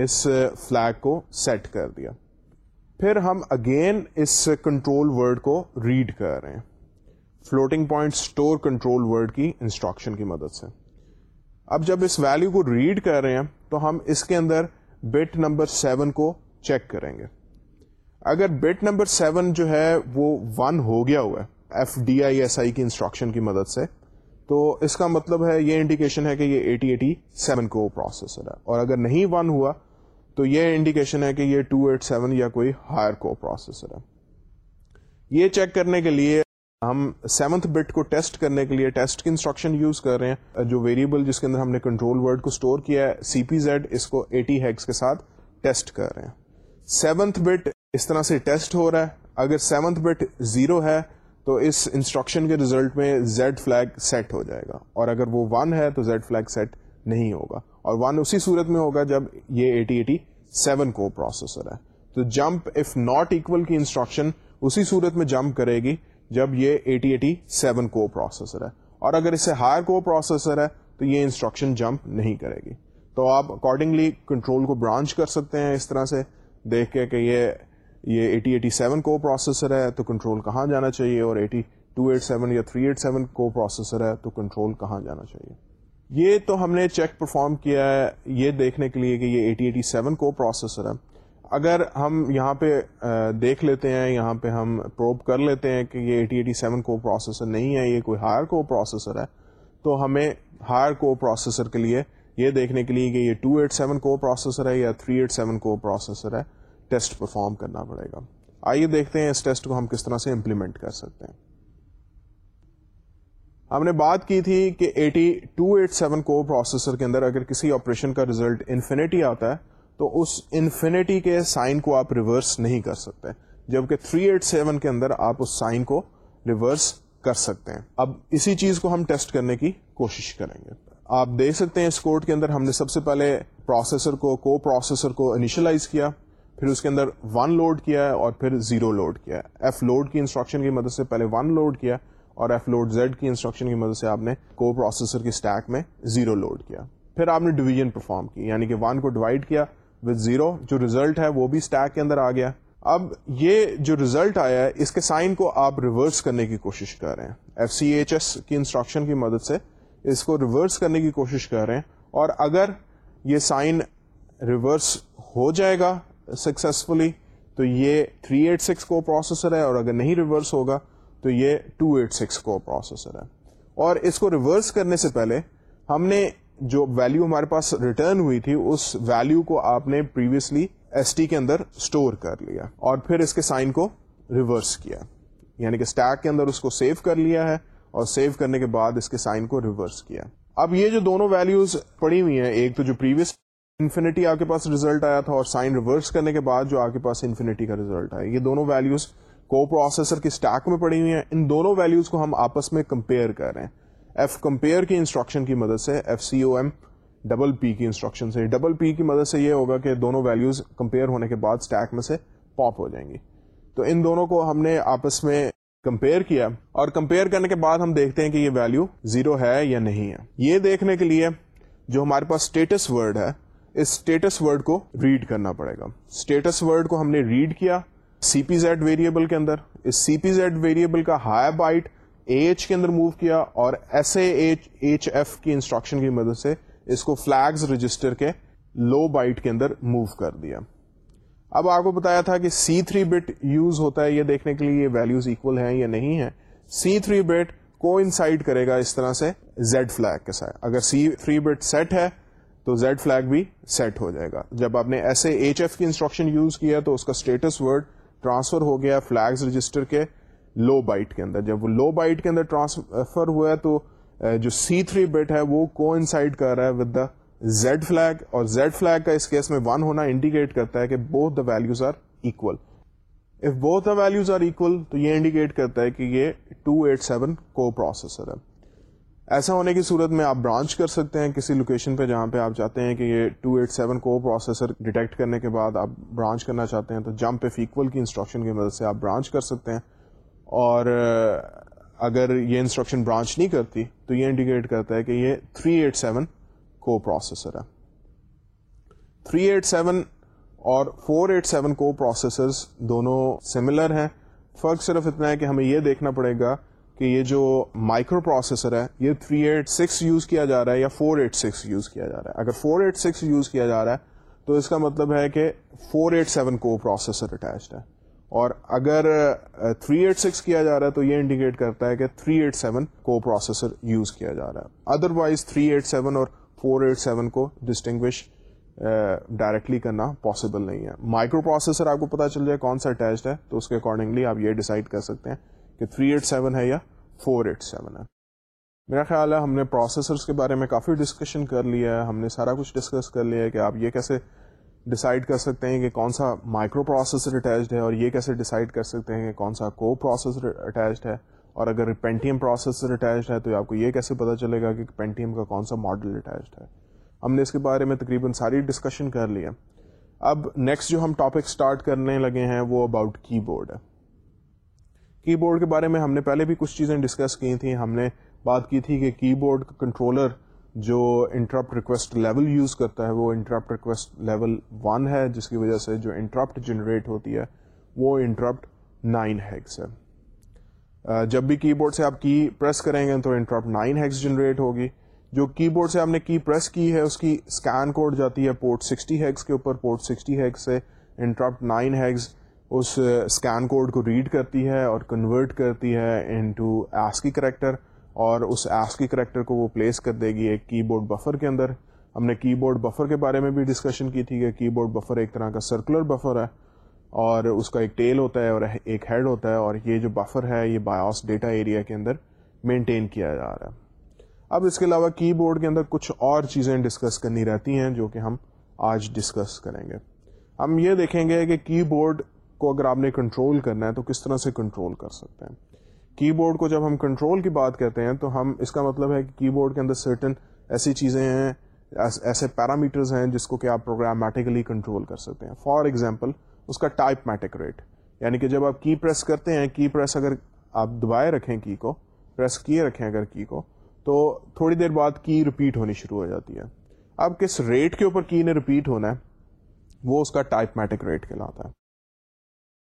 اس فلیگ کو سیٹ کر دیا۔ پھر ہم اگین اس کنٹرول ورڈ کو ریڈ کر رہے ہیں۔ Floating point store control word کی انسٹرکشن کی مدد سے۔ اب جب اس ویلو کو ریڈ کر رہے ہیں، تو ہم اس کے اندر بٹ نمبر سیون کو چیک کریں گے۔ اگر بٹ نمبر سیون جو ہے وہ ون ہو گیا ہوا ہے F D I S I کی انسٹرکشن کی مدد سے، تو اس کا مطلب ہے، یہ انڈیکیشن ہے کہ یہ ایٹی ایٹی سیون کو پروسیسر ہے۔ اور اگر نہیں ون ہوا، تو یہ انڈیکیشن ہے کہ یہ ٹو ایٹ سیون یا کوئی ہائر کو پروسیسر ہے۔ یہ چیک کرنے کے لیے ہم سیونتھ بٹ کو ٹیسٹ کرنے کے لیے ٹیسٹ کی انسٹرکشن یوز کر رہے ہیں۔ جو ویریبل جس کے اندر ہم نے کنٹرول ورڈ کو اسٹور کیا ہے سی پی زیڈ اس کو ایٹی ہیگس کے ساتھ ٹیسٹ کر رہے ہیں۔ سیونتھ بٹ اس طرح سے ٹیسٹ ہو رہا ہے۔ اگر سیونتھ بٹ زیرو ہے، تو اس انسٹرکشن کے ریزلٹ میں زیڈ فلیگ سیٹ ہو جائے گا۔ اور اگر وہ ون ہے، تو زیڈ فلیگ سیٹ نہیں ہوگا۔ اور ون اسی صورت میں ہوگا جب یہ ایٹی ایٹی سیون کو پروسیسر ہے۔ تو جمپ اف ناٹ اکول کی انسٹرکشن اسی صورت میں جمپ کرے گی۔ جب یہ ایٹی ایٹی سیون کو پروسیسر ہے۔ اور اگر اسے ہائر کو پروسیسر ہے تو یہ انسٹرکشن جمپ نہیں کرے گی۔ تو آپ اکارڈنگلی کنٹرول کو برانچ کر سکتے ہیں اس طرح سے۔ دیکھ کے کہ یہ یہ ایٹی ایٹی سیون کو پروسیسر ہے تو کنٹرول کہاں جانا چاہیے؟ اور ایٹی ٹو ایٹ سیون یا تھری ایٹ سیون کو پروسیسر ہے تو کنٹرول کہاں جانا چاہیے؟ یہ تو ہم نے چیک پرفارم کیا ہے یہ دیکھنے کے لیے کہ یہ ایٹی ایٹی سیون کو پروسیسر ہے۔ اگر ہم یہاں پہ دیکھ لیتے ہیں، یہاں پہ ہم پروب کر لیتے ہیں کہ یہ ایٹی ایٹی سیون کو پروسیسر نہیں ہے، یہ کوئی ہائر کو پروسیسر ہے، تو ہمیں ہائر کو پروسیسر کے لیے یہ دیکھنے کے لیے کہ یہ ٹو ایٹ سیون کو پروسیسر ہے یا تھری ایٹ سیون کو پروسیسر ہے ٹیسٹ پرفارم کرنا پڑے گا۔ آئیے دیکھتے ہیں اس ٹیسٹ کو ہم کس طرح سے امپلیمنٹ کر سکتے ہیں۔ ہم نے بات کی تھی کہ eighty two eight seven coprocessor کے اندر اگر کسی آپریشن کا ریزلٹ انفینٹی آتا ہے تو اس انفینٹی کے سائن کو آپ ریورس نہیں کر سکتے۔ جبکہ تھری ایٹ سیون کے اندر آپ اس سائن کو ریورس کر سکتے ہیں۔ اب اسی چیز کو ہم ٹیسٹ کرنے کی کوشش کریں گے۔ آپ دیکھ سکتے ہیں اس کوڈ کے اندر ہم نے سب سے پہلے پروسیسر کو کو پروسیسر کو انیشلائز کیا، پھر اس کے اندر ون لوڈ کیا ہے اور پھر زیرو لوڈ کیا ہے۔ ایف لوڈ کی انسٹرکشن کی مدد سے پہلے ون لوڈ کیا اور ایف لوڈ زیڈ کی انسٹرکشن کی مدد سے آپ نے کو پروسیسر کی اسٹیک میں زیرو لوڈ کیا۔ پھر آپ نے ڈویژن پرفارم کی یعنی کہ ون کو ڈیوائڈ کیا وتھ زیرو جو ریزلٹ ہے وہ بھی اسٹیک کے اندر آ گیا. اب یہ جو ریزلٹ آیا ہے، اس کے سائن کو آپ ریورس کرنے کی کوشش کر رہے ہیں. ایف سی ایچ ایس کی انسٹرکشن کی مدد سے اس کو ریورس کرنے کی کوشش کر رہے ہیں اور اگر یہ سائن ریورس ہو جائے گا سکسیسفلی تو یہ 386 کو پروسیسر ہے اور اگر نہیں ریورس ہوگا، تو تو یہ 286 کو پروسیسر ہے. اور اس کو ریورس کرنے سے پہلے ہم نے جو ویلو ہمارے پاس ریٹرن ہوئی تھی، اس ویلو کو آپ نے پریویسلی ایس ٹی کے اندر اسٹور کر لیا اور پھر اس کے سائن کو ریورس کیا۔ یعنی کہ اسٹیک کے اندر اس کو سیو کر لیا ہے اور سیو کرنے کے بعد اس کے سائن کو ریورس کیا۔ اب یہ جو دونوں ویلوز پڑی ہوئی ہیں، ایک تو جو پریویس انفینٹی آپ کے پاس ریزلٹ آیا تھا اور سائن ریورس کرنے کے بعد جو آپ کے پاس انفینٹی کا ریزلٹ آیا۔ یہ دونوں ویلوز کو پروسیسر کی اسٹیک میں پڑی ہوئی ہیں۔ ان دونوں ویلوز کو ہم آپس میں کمپیئر کر رہے ہیں۔ ایف کمپیئر کی انسٹرکشن کی مدد سے F C O M double P کی انسٹرکشن سے. ڈبل پی کی مدد سے یہ ہوگا کہ دونوں ویلوز کمپیئر ہونے کے بعد اسٹیک میں سے پاپ ہو جائیں گی. تو ان دونوں کو ہم نے آپس میں کمپیئر کیا اور کمپیئر کرنے کے بعد ہم دیکھتے ہیں کہ یہ ویلو زیرو ہے یا نہیں ہے. یہ دیکھنے کے لیے جو ہمارے پاس اسٹیٹس ورڈ ہے، اس اسٹیٹس ورڈ کو ریڈ کرنا پڑے گا. اسٹیٹس ورڈ کو ہم نے ریڈ کیا سی پی زیڈ ویریبل کے اندر. اس سی پی زیڈ ویریبل کا ہائی بائٹ ایچ کے اندر موو کیا اور S A H H F کی انسٹرکشن کی مدد سے اس کو فلیگز رجسٹر کے لو بائٹ کے اندر موو کر دیا۔ اب آپ کو بتایا تھا کہ سی تھری بٹ یوز ہوتا ہے یہ دیکھنے کے لیے یہ ویلوز اکول ہیں یا نہیں ہے سی تھری بٹ کو انسائڈ کرے گا اس طرح سے زیڈ فلیگ کے ساتھ۔ اگر سی تھری بٹ سیٹ ہے تو زیڈ فلیگ بھی سیٹ ہو جائے گا۔ جب آپ نے ایسے ایچ ایف کی انسٹرکشن یوز کیا تو اس کا اسٹیٹس ورڈ ٹرانسفر ہو گیا فلیگز رجسٹر کے لو بائٹ کے اندر۔ جب وہ لو بائٹ کے اندر ٹرانسفر ہوا ہے تو جو سی تھری بٹ ہے وہ کو انسائڈ کر رہا ہے ود دا زیڈ فلیگ اور زیڈ فلیگ کا اس کیس میں ون ہونا انڈیکیٹ کرتا ہے کہ both the values are equal if both the values are equal تو یہ انڈیکیٹ کرتا ہے کہ یہ 287 کو پروسیسر ہے۔ ایسا ہونے کی صورت میں آپ برانچ کر سکتے ہیں کسی لوکیشن پہ جہاں پہ آپ چاہتے ہیں کہ یہ 287 کو پروسیسر ڈیٹیکٹ کرنے کے بعد آپ برانچ کرنا چاہتے ہیں تو جمپ اف اکول کی انسٹرکشن کی مدد سے آپ برانچ کر سکتے ہیں۔ اور اگر یہ انسٹرکشن برانچ نہیں کرتی تو یہ انڈیکیٹ کرتا ہے کہ یہ 387 کو پروسیسر ہے۔ 387 اور 487 کو پروسیسرز دونوں سملر ہیں۔ فرق صرف اتنا ہے کہ ہمیں یہ دیکھنا پڑے گا کہ یہ جو مائکرو پروسیسر ہے، یہ 386 یوز کیا جا رہا ہے یا 486 یوز کیا جا رہا ہے۔ اگر 486 یوز کیا جا رہا ہے تو اس کا مطلب ہے کہ 487 کو پروسیسر اٹیچڈ ہے۔ اور اگر 386 کیا جا رہا ہے تو یہ انڈیکیٹ کرتا ہے کہ 387 کو پروسیسر یوز کیا جا رہا ہے۔ ادر وائز 387 اور 487 کو ڈسٹنگوش ڈائریکٹلی کرنا پاسبل نہیں ہے۔ مائکرو پروسیسر آپ کو پتا چل جائے کون سا اٹیچڈ ہے، تو اس کے اکارڈنگلی آپ یہ ڈیسائڈ کر سکتے ہیں کہ 387 ہے یا 487 ہے۔ میرا خیال ہے ہم نے پروسیسرس کے بارے میں کافی ڈسکشن کر لیا ہے، ہم نے سارا کچھ ڈسکس کر لیا ہے کہ آپ یہ کیسے ڈسائڈ کر سکتے ہیں کہ کون سا مائکرو پروسیسر اٹیچڈ ہے اور یہ کیسے ڈیسائڈ کر سکتے ہیں کہ کون سا کو پروسیسر اٹیچڈ ہے اور اگر پینٹیم پروسیسر اٹیچڈ ہے تو آپ کو یہ کیسے پتا چلے گا کہ پینٹیم کا کون سا ماڈل اٹیچڈ ہے۔ ہم نے اس کے بارے میں تقریباً ساری ڈسکشن کر لیا اب نیکسٹ جو ہم ٹاپک اسٹارٹ کرنے لگے ہیں وہ اباؤٹ کی بورڈ ہے۔ کی بورڈ کے بارے میں ہم نے پہلے بھی کچھ چیزیں ڈسکس کی تھیں۔ ہم نے بات کی تھی کہ کی بورڈ کنٹرولر جو انٹرپٹ ریکویسٹ لیول یوز کرتا ہے، وہ انٹرپٹ ریکویسٹ لیول ون ہے، جس کی وجہ سے جو انٹرپٹ جنریٹ ہوتی ہے، وہ انٹرپٹ نائن ہیگس ہے۔ جب بھی کی بورڈ سے آپ کی پریس کریں گے تو انٹرپٹ نائن ہیگس جنریٹ ہوگی۔ جو کی بورڈ سے آپ نے کی پریس کی ہے، اس کی اسکین کوڈ جاتی ہے پورٹ سکسٹی ہیگس کے اوپر۔ پورٹ سکسٹی ہیگس سے انٹرپٹ نائن ہیگس اس اسکین کوڈ کو ریڈ کرتی ہے اور کنورٹ کرتی ہے انٹو ایسکی کریکٹر اور اس ایس کی کریکٹر کو وہ پلیس کر دے گی ایک کی بورڈ بفر کے اندر۔ ہم نے کی بورڈ بفر کے بارے میں بھی ڈسکشن کی تھی کہ کی بورڈ بفر ایک طرح کا سرکولر بفر ہے اور اس کا ایک ٹیل ہوتا ہے اور ایک ہیڈ ہوتا ہے اور یہ جو بفر ہے یہ بایوس ڈیٹا ایریا کے اندر مینٹین کیا جا رہا ہے۔ اب اس کے علاوہ کی بورڈ کے اندر کچھ اور چیزیں ڈسکس کرنی رہتی ہیں جو کہ ہم آج ڈسکس کریں گے۔ ہم یہ دیکھیں گے کہ کی بورڈ کو اگر آپ نے کنٹرول کرنا ہے تو کس طرح سے کنٹرول کر سکتے ہیں۔ کی بورڈ کو جب ہم کنٹرول کی بات کرتے ہیں تو ہم اس کا مطلب ہے کہ کی بورڈ کے اندر سرٹن ایسی چیزیں ہیں ایسے پیرامیٹرز ہیں جس کو کہ آپ پروگرامیٹیکلی کنٹرول کر سکتے ہیں۔ فار ایگزامپل اس کا ٹائپ میٹک ریٹ یعنی کہ جب آپ کی پریس کرتے ہیں، کی پریس اگر آپ دبائے رکھیں کی کو پریس کیے رکھیں اگر کی کو، تو تھوڑی دیر بعد کی ریپیٹ ہونی شروع ہو جاتی ہے۔ اب کس ریٹ کے اوپر کی نے ریپیٹ ہونا ہے، وہ اس کا ٹائپ میٹک ریٹ کہلاتا ہے۔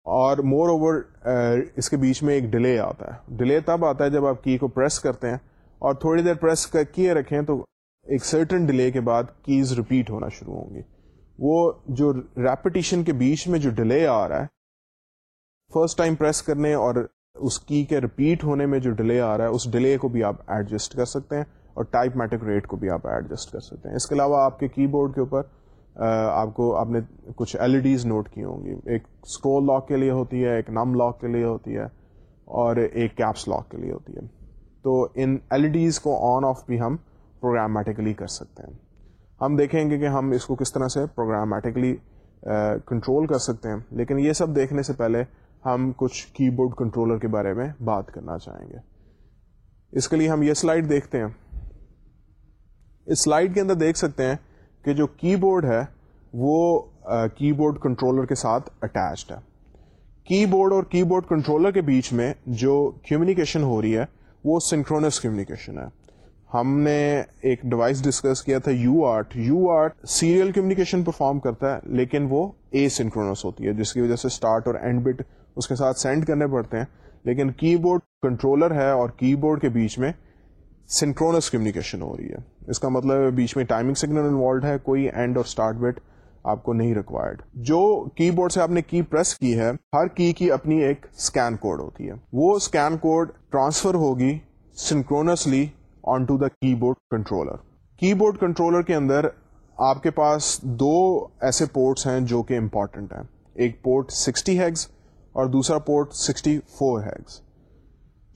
اور مور اوور uh, اس کے بیچ میں ایک ڈیلے آتا ہے۔ ڈیلے تب آتا ہے جب آپ کی کو پریس کرتے ہیں اور تھوڑی دیر پریس کیے رکھیں تو ایک سرٹن ڈیلے کے بعد کیز ریپیٹ ہونا شروع ہوں گی۔ وہ جو ریپٹیشن کے بیچ میں جو ڈیلے آ رہا ہے فرسٹ ٹائم پریس کرنے اور اس کی کے ریپیٹ ہونے میں جو ڈیلے آ رہا ہے، اس ڈیلے کو بھی آپ ایڈجسٹ کر سکتے ہیں اور ٹائپ میٹک ریٹ کو بھی آپ ایڈجسٹ کر سکتے ہیں۔ اس کے علاوہ آپ کے کی بورڈ کے اوپر آپ کو آپ نے کچھ ایل ای ڈیز نوٹ کی ہوں گی۔ ایک اسکرول لاک کے لیے ہوتی ہے، ایک نم لاک کے لیے ہوتی ہے اور ایک کیپس لاک کے لیے ہوتی ہے۔ تو ان ایل ای ڈیز کو آن آف بھی ہم پروگرامیٹیکلی کر سکتے ہیں۔ ہم دیکھیں گے کہ ہم اس کو کس طرح سے پروگرامیٹکلی کنٹرول کر سکتے ہیں۔ لیکن یہ سب دیکھنے سے پہلے ہم کچھ کی بورڈ کنٹرولر کے بارے میں بات کرنا چاہیں گے۔ اس کے لیے ہم یہ سلائڈ دیکھتے ہیں۔ اس سلائڈ کے اندر دیکھ سکتے ہیں کہ جو کی بورڈ ہے وہ کی بورڈ کنٹرولر کے ساتھ اٹیچڈ ہے۔ کی بورڈ اور کی بورڈ کنٹرولر کے بیچ میں جو کمیونیکیشن ہو رہی ہے وہ سنکرونس کمیونیکیشن ہے۔ ہم نے ایک ڈیوائس ڈسکس کیا تھا UART UART serial communication perform کرتا ہے، لیکن وہ اے سنکرونس ہوتی ہے، جس کی وجہ سے اسٹارٹ اور اینڈ بٹ اس کے ساتھ سینڈ کرنے پڑتے ہیں۔ لیکن کی بورڈ کنٹرولر ہے اور کی بورڈ کے بیچ میں سنکرونس کمیونیکیشن ہو رہی ہے۔ اس کا مطلب بیچ میں ٹائمنگ سگنل انوالوڈ ہے، کوئی اینڈ اور اسٹارٹ بٹ آپ کو نہیں ریکوائرڈ جو کی بورڈ سے آپ نے کی پریس کی ہے، ہر کی کی اپنی ایک اسکین کوڈ ہوتی ہے۔ وہ اسکین کوڈ ٹرانسفر ہوگی synchronously on to the keyboard controller keyboard controller کے اندر آپ کے پاس دو ایسے پورٹس ہیں جو کہ امپورٹنٹ ہیں۔ ایک پورٹ سکسٹی ہیگز اور دوسرا پورٹ سکسٹی فور ہیگز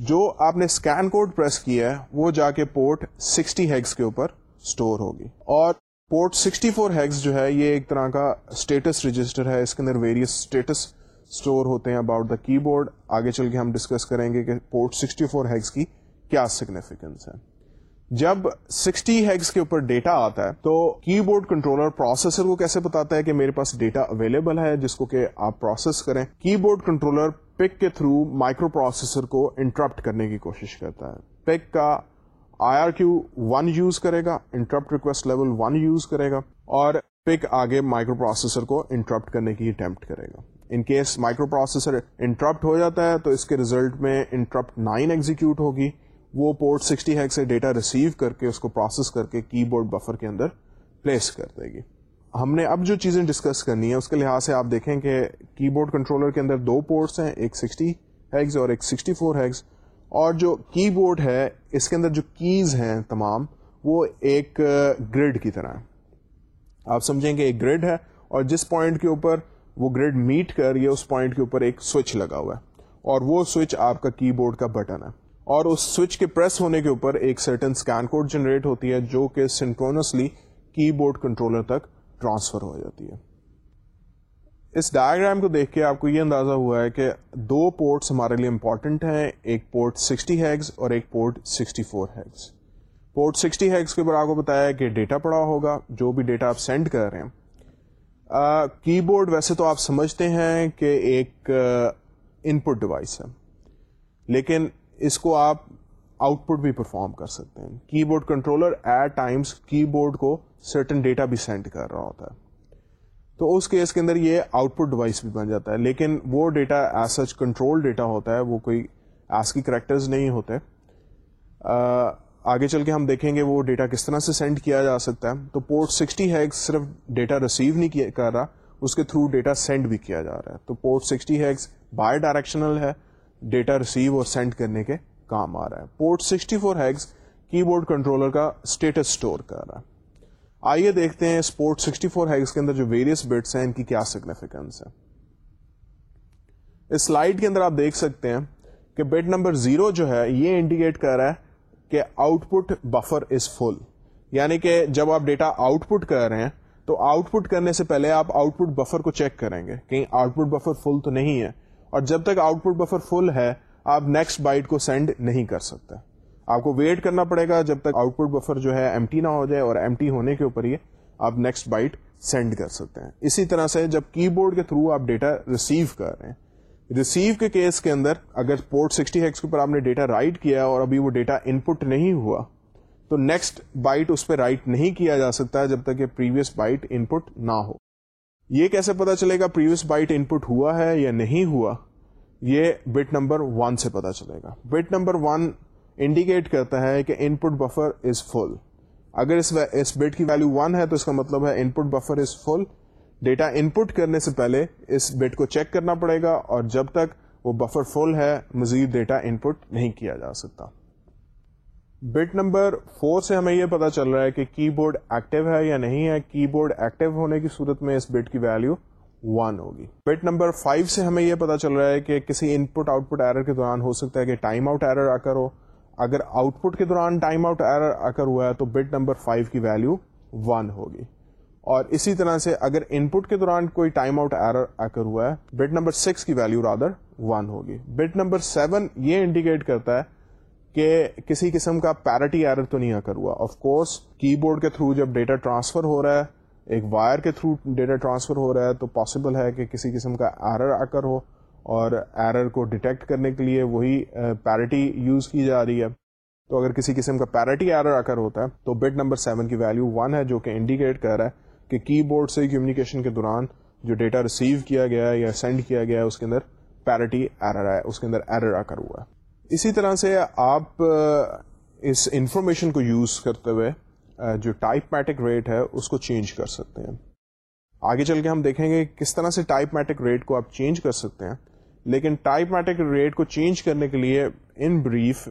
جو آپ نے اسکین کوڈ پریس کیا ہے، وہ جا کے پورٹ سکسٹی ہیگس کے اوپر اسٹور ہوگی۔ اور پورٹ سکسٹی فور ہیگس جو ہے، یہ ایک طرح کا اسٹیٹس رجسٹر ہے۔ اس کے اندر ویریس اسٹیٹس اسٹور ہوتے ہیں اباؤٹ دا کی بورڈ آگے چل کے ہم ڈسکس کریں گے کہ پورٹ سکسٹی فور ہیگس کی کیا سگنیفیکینس ہے۔ جب سکسٹی ہیگس کے اوپر ڈیٹا آتا ہے تو کی بورڈ کنٹرولر پروسیسر کو کیسے بتاتا ہے کہ میرے پاس ڈیٹا اویلیبل ہے جس کو کہ آپ پروسیس کریں؟ کی بورڈ کنٹرولر پک کے تھرو مائکرو پروسیسر کو انٹرپٹ کرنے کی کوشش کرتا ہے۔ پک کا I R Q one use کرے گا، interrupt request level one use کرے گا اور پک آگے مائکرو پروسیسر کو انٹرپٹ کرنے کی اٹمپٹ کرے گا۔ In case microprocessor interrupt ہو جاتا ہے تو اس کے ریزلٹ میں انٹرپٹ نائن ایگزیکیوٹ ہوگی۔ وہ پورٹ سکسٹی ہیک سے ڈیٹا ریسیو کر کے اس کو پروسیس کر کے کی بورڈ بفر کے اندر پلیس کر دے گی۔ ہم نے اب جو چیزیں ڈسکس کرنی ہے اس کے لحاظ سے آپ دیکھیں کہ کی بورڈ کنٹرولر کے اندر دو پورٹس ہیں، ایک سکسٹی ہیگز اور ایک سکسٹی فور ہیگز اور جو کی بورڈ ہے، اس کے اندر جو کیز ہیں تمام، وہ ایک گریڈ کی طرح آپ سمجھیں کہ ایک گریڈ ہے اور جس پوائنٹ کے اوپر وہ گریڈ میٹ کر، یہ اس پوائنٹ کے اوپر ایک سوئچ لگا ہوا ہے۔ اور وہ سوئچ آپ کا کی بورڈ کا بٹن ہے۔ اور اس سوئچ کے پریس ہونے کے اوپر ایک سرٹن اسکین کوڈ جنریٹ ہوتی ہے جو کہ سنکرونسلی کی بورڈ کنٹرولر تک ٹرانسفر ہو جاتی ہے۔ اس ڈائگرام کو دیکھ کے آپ کو یہ اندازہ ہوا ہے کہ دو پورٹس ہمارے لیے امپورٹنٹ ہیں، ایک پورٹ سکسٹی ہیگز اور ایک port sixty four hex port sixty hex کے اوپر آپ کو بتایا کہ ڈیٹا پڑا ہوگا، جو بھی ڈیٹا آپ سینڈ کر رہے ہیں۔ کی بورڈ ویسے تو آپ سمجھتے ہیں کہ ایک ان پٹ ڈیوائس ہے۔ لیکن اس کو آپ آؤٹ پٹ بھی پرفارم کر سکتے ہیں۔ Keyboard controller at times keyboard کو سرٹن ڈیٹا بھی سینڈ کر رہا ہوتا ہے۔ تو اس کیس کے اندر یہ آؤٹ پٹ ڈیوائس بھی بن جاتا ہے، لیکن وہ data as such control data ہوتا ہے، وہ کوئی ایس کی کریکٹرز نہیں ہوتے۔ آگے چل کے ہم دیکھیں گے وہ ڈیٹا کس طرح سے سینڈ کیا جا سکتا ہے۔ تو پورٹ سکسٹی ہیگز صرف ڈیٹا ریسیو نہیں کر رہا، اس کے تھرو ڈیٹا سینڈ بھی کیا جا رہا ہے۔ تو port sixty hex bidirectional ہے۔ ڈیٹا ریسیو اور سینڈ کرنے کے کام آ رہا ہے۔ Port sixty four hex keyboard controller کا اسٹیٹس اسٹور کر رہا ہے۔ آئیے دیکھتے ہیں اسپورٹ سکسٹی فور ہیگز کے اندر جو ویریس بٹس ہیں، ان کی کیا سگنیفیکینس ہے۔ اس سلائڈ کے اندر آپ دیکھ سکتے ہیں کہ بٹ نمبر زیرو جو ہے، یہ انڈیکیٹ کر رہا ہے کہ آؤٹ پٹ بفر از فل یعنی کہ جب آپ ڈیٹا آؤٹ پٹ کر رہے ہیں، تو آؤٹ پٹ کرنے سے پہلے آپ آؤٹ پٹ بفر کو چیک کریں گے۔ کہیں آؤٹ پٹ بفر فل تو نہیں ہے اور جب تک آؤٹ پٹ بفر فل ہے، آپ نیکسٹ بائٹ کو سینڈ نہیں کر سکتے۔ آپ کو ویٹ کرنا پڑے گا جب تک آؤٹ پٹ بفر جو ہے ایم ٹی نہ ہو جائے اور ایم ٹی ہونے کے اوپر ہی آپ نیکسٹ بائٹ سینڈ کر سکتے ہیں۔ اسی طرح سے جب کی بورڈ کے تھرو آپ ڈیٹا ریسیو کر رہے ہیں۔ ریسیو کے کیس کے اندر اگر پورٹ سکسٹی ہیکس کے اوپر آپ نے ڈیٹا رائٹ کیا اور ابھی وہ ڈیٹا ان پٹ نہیں ہوا، تو نیکسٹ بائٹ اس پہ رائٹ نہیں کیا جا سکتا جب تک کہ پریویس بائٹ ان پٹ نہ ہو۔ یہ کیسے پتا چلے گا پریویس بائٹ ان پٹ ہوا ہے یا نہیں ہوا؟ یہ بٹ نمبر ون سے پتا چلے گا۔ بٹ نمبر ون انڈیکیٹ کرتا ہے کہ input buffer is full اگر اس اس بٹ کی ویلو ون ہے تو اس کا مطلب ہے ان پٹ buffer is full data in پٹ کرنے سے پہلے اس بٹ کو چیک کرنا پڑے گا اور جب تک وہ بفر فل ہے، مزید ڈیٹا ان پٹ نہیں کیا جا سکتا۔ بٹ نمبر فور سے ہمیں یہ پتا چل رہا ہے کہ کی بورڈ ایکٹیو ہے یا نہیں ہے، کی بورڈ ایکٹیو ہونے کی صورت میں اس بٹ کی ویلو ون ہوگی۔ بٹ نمبر فائیو سے ہمیں یہ پتا چل رہا ہے کہ کسی ان پٹ آؤٹ پٹ ایرر کے دوران ہو سکتا ہے کہ ٹائم آؤٹ ایرر آ کر ہو۔ اگر آؤٹ پٹ کے دوران ٹائم آؤٹ ایرر آ کر ہوا ہے تو بٹ نمبر فائیو کی ویلو ون ہوگی۔ اور اسی طرح سے اگر ان پٹ کے دوران کوئی ٹائم آؤٹ ایرر آ کر ہوا ہے، بٹ نمبر سکس کی ویلو رادر ون ہوگی۔ بٹ نمبر سیون یہ انڈیکیٹ کرتا ہے کہ کسی قسم کا پیرٹی ایرر تو نہیں آ کر ہوا. آف کورس کی بورڈ کے تھرو جب ڈیٹا ٹرانسفر ہو رہا ہے، ایک وائر کے تھرو ڈیٹا ٹرانسفر ہو رہا ہے، تو پاسبل ہے کہ کسی قسم کا ایرر آ کر ہو اور ایرر کو ڈیٹیکٹ کرنے کے لیے وہی پیرٹی یوز کی جا رہی ہے. تو اگر کسی قسم کا پیرٹی ایرر آ کر ہوتا ہے، تو بٹ نمبر سیون کی ویلو ون ہے، جو کہ انڈیکیٹ کر رہا ہے کہ کی بورڈ سے کمیونیکیشن کے دوران جو ڈیٹا ریسیو کیا گیا ہے یا سینڈ کیا گیا ہے، اس کے اندر پیرٹی ایرر ہے اس کے اندر ایرر آ کر ہوا ہے. اسی طرح سے آپ اس انفارمیشن کو یوز کرتے ہوئے جو ٹائپ میٹک ریٹ ہے، اس کو چینج کر سکتے ہیں۔ آگے چل کے ہم دیکھیں گے کس طرح سے ٹائپ میٹک ریٹ کو آپ چینج کر سکتے ہیں۔ لیکن ٹائپ میٹک ریٹ کو چینج کرنے کے لیے ان بریف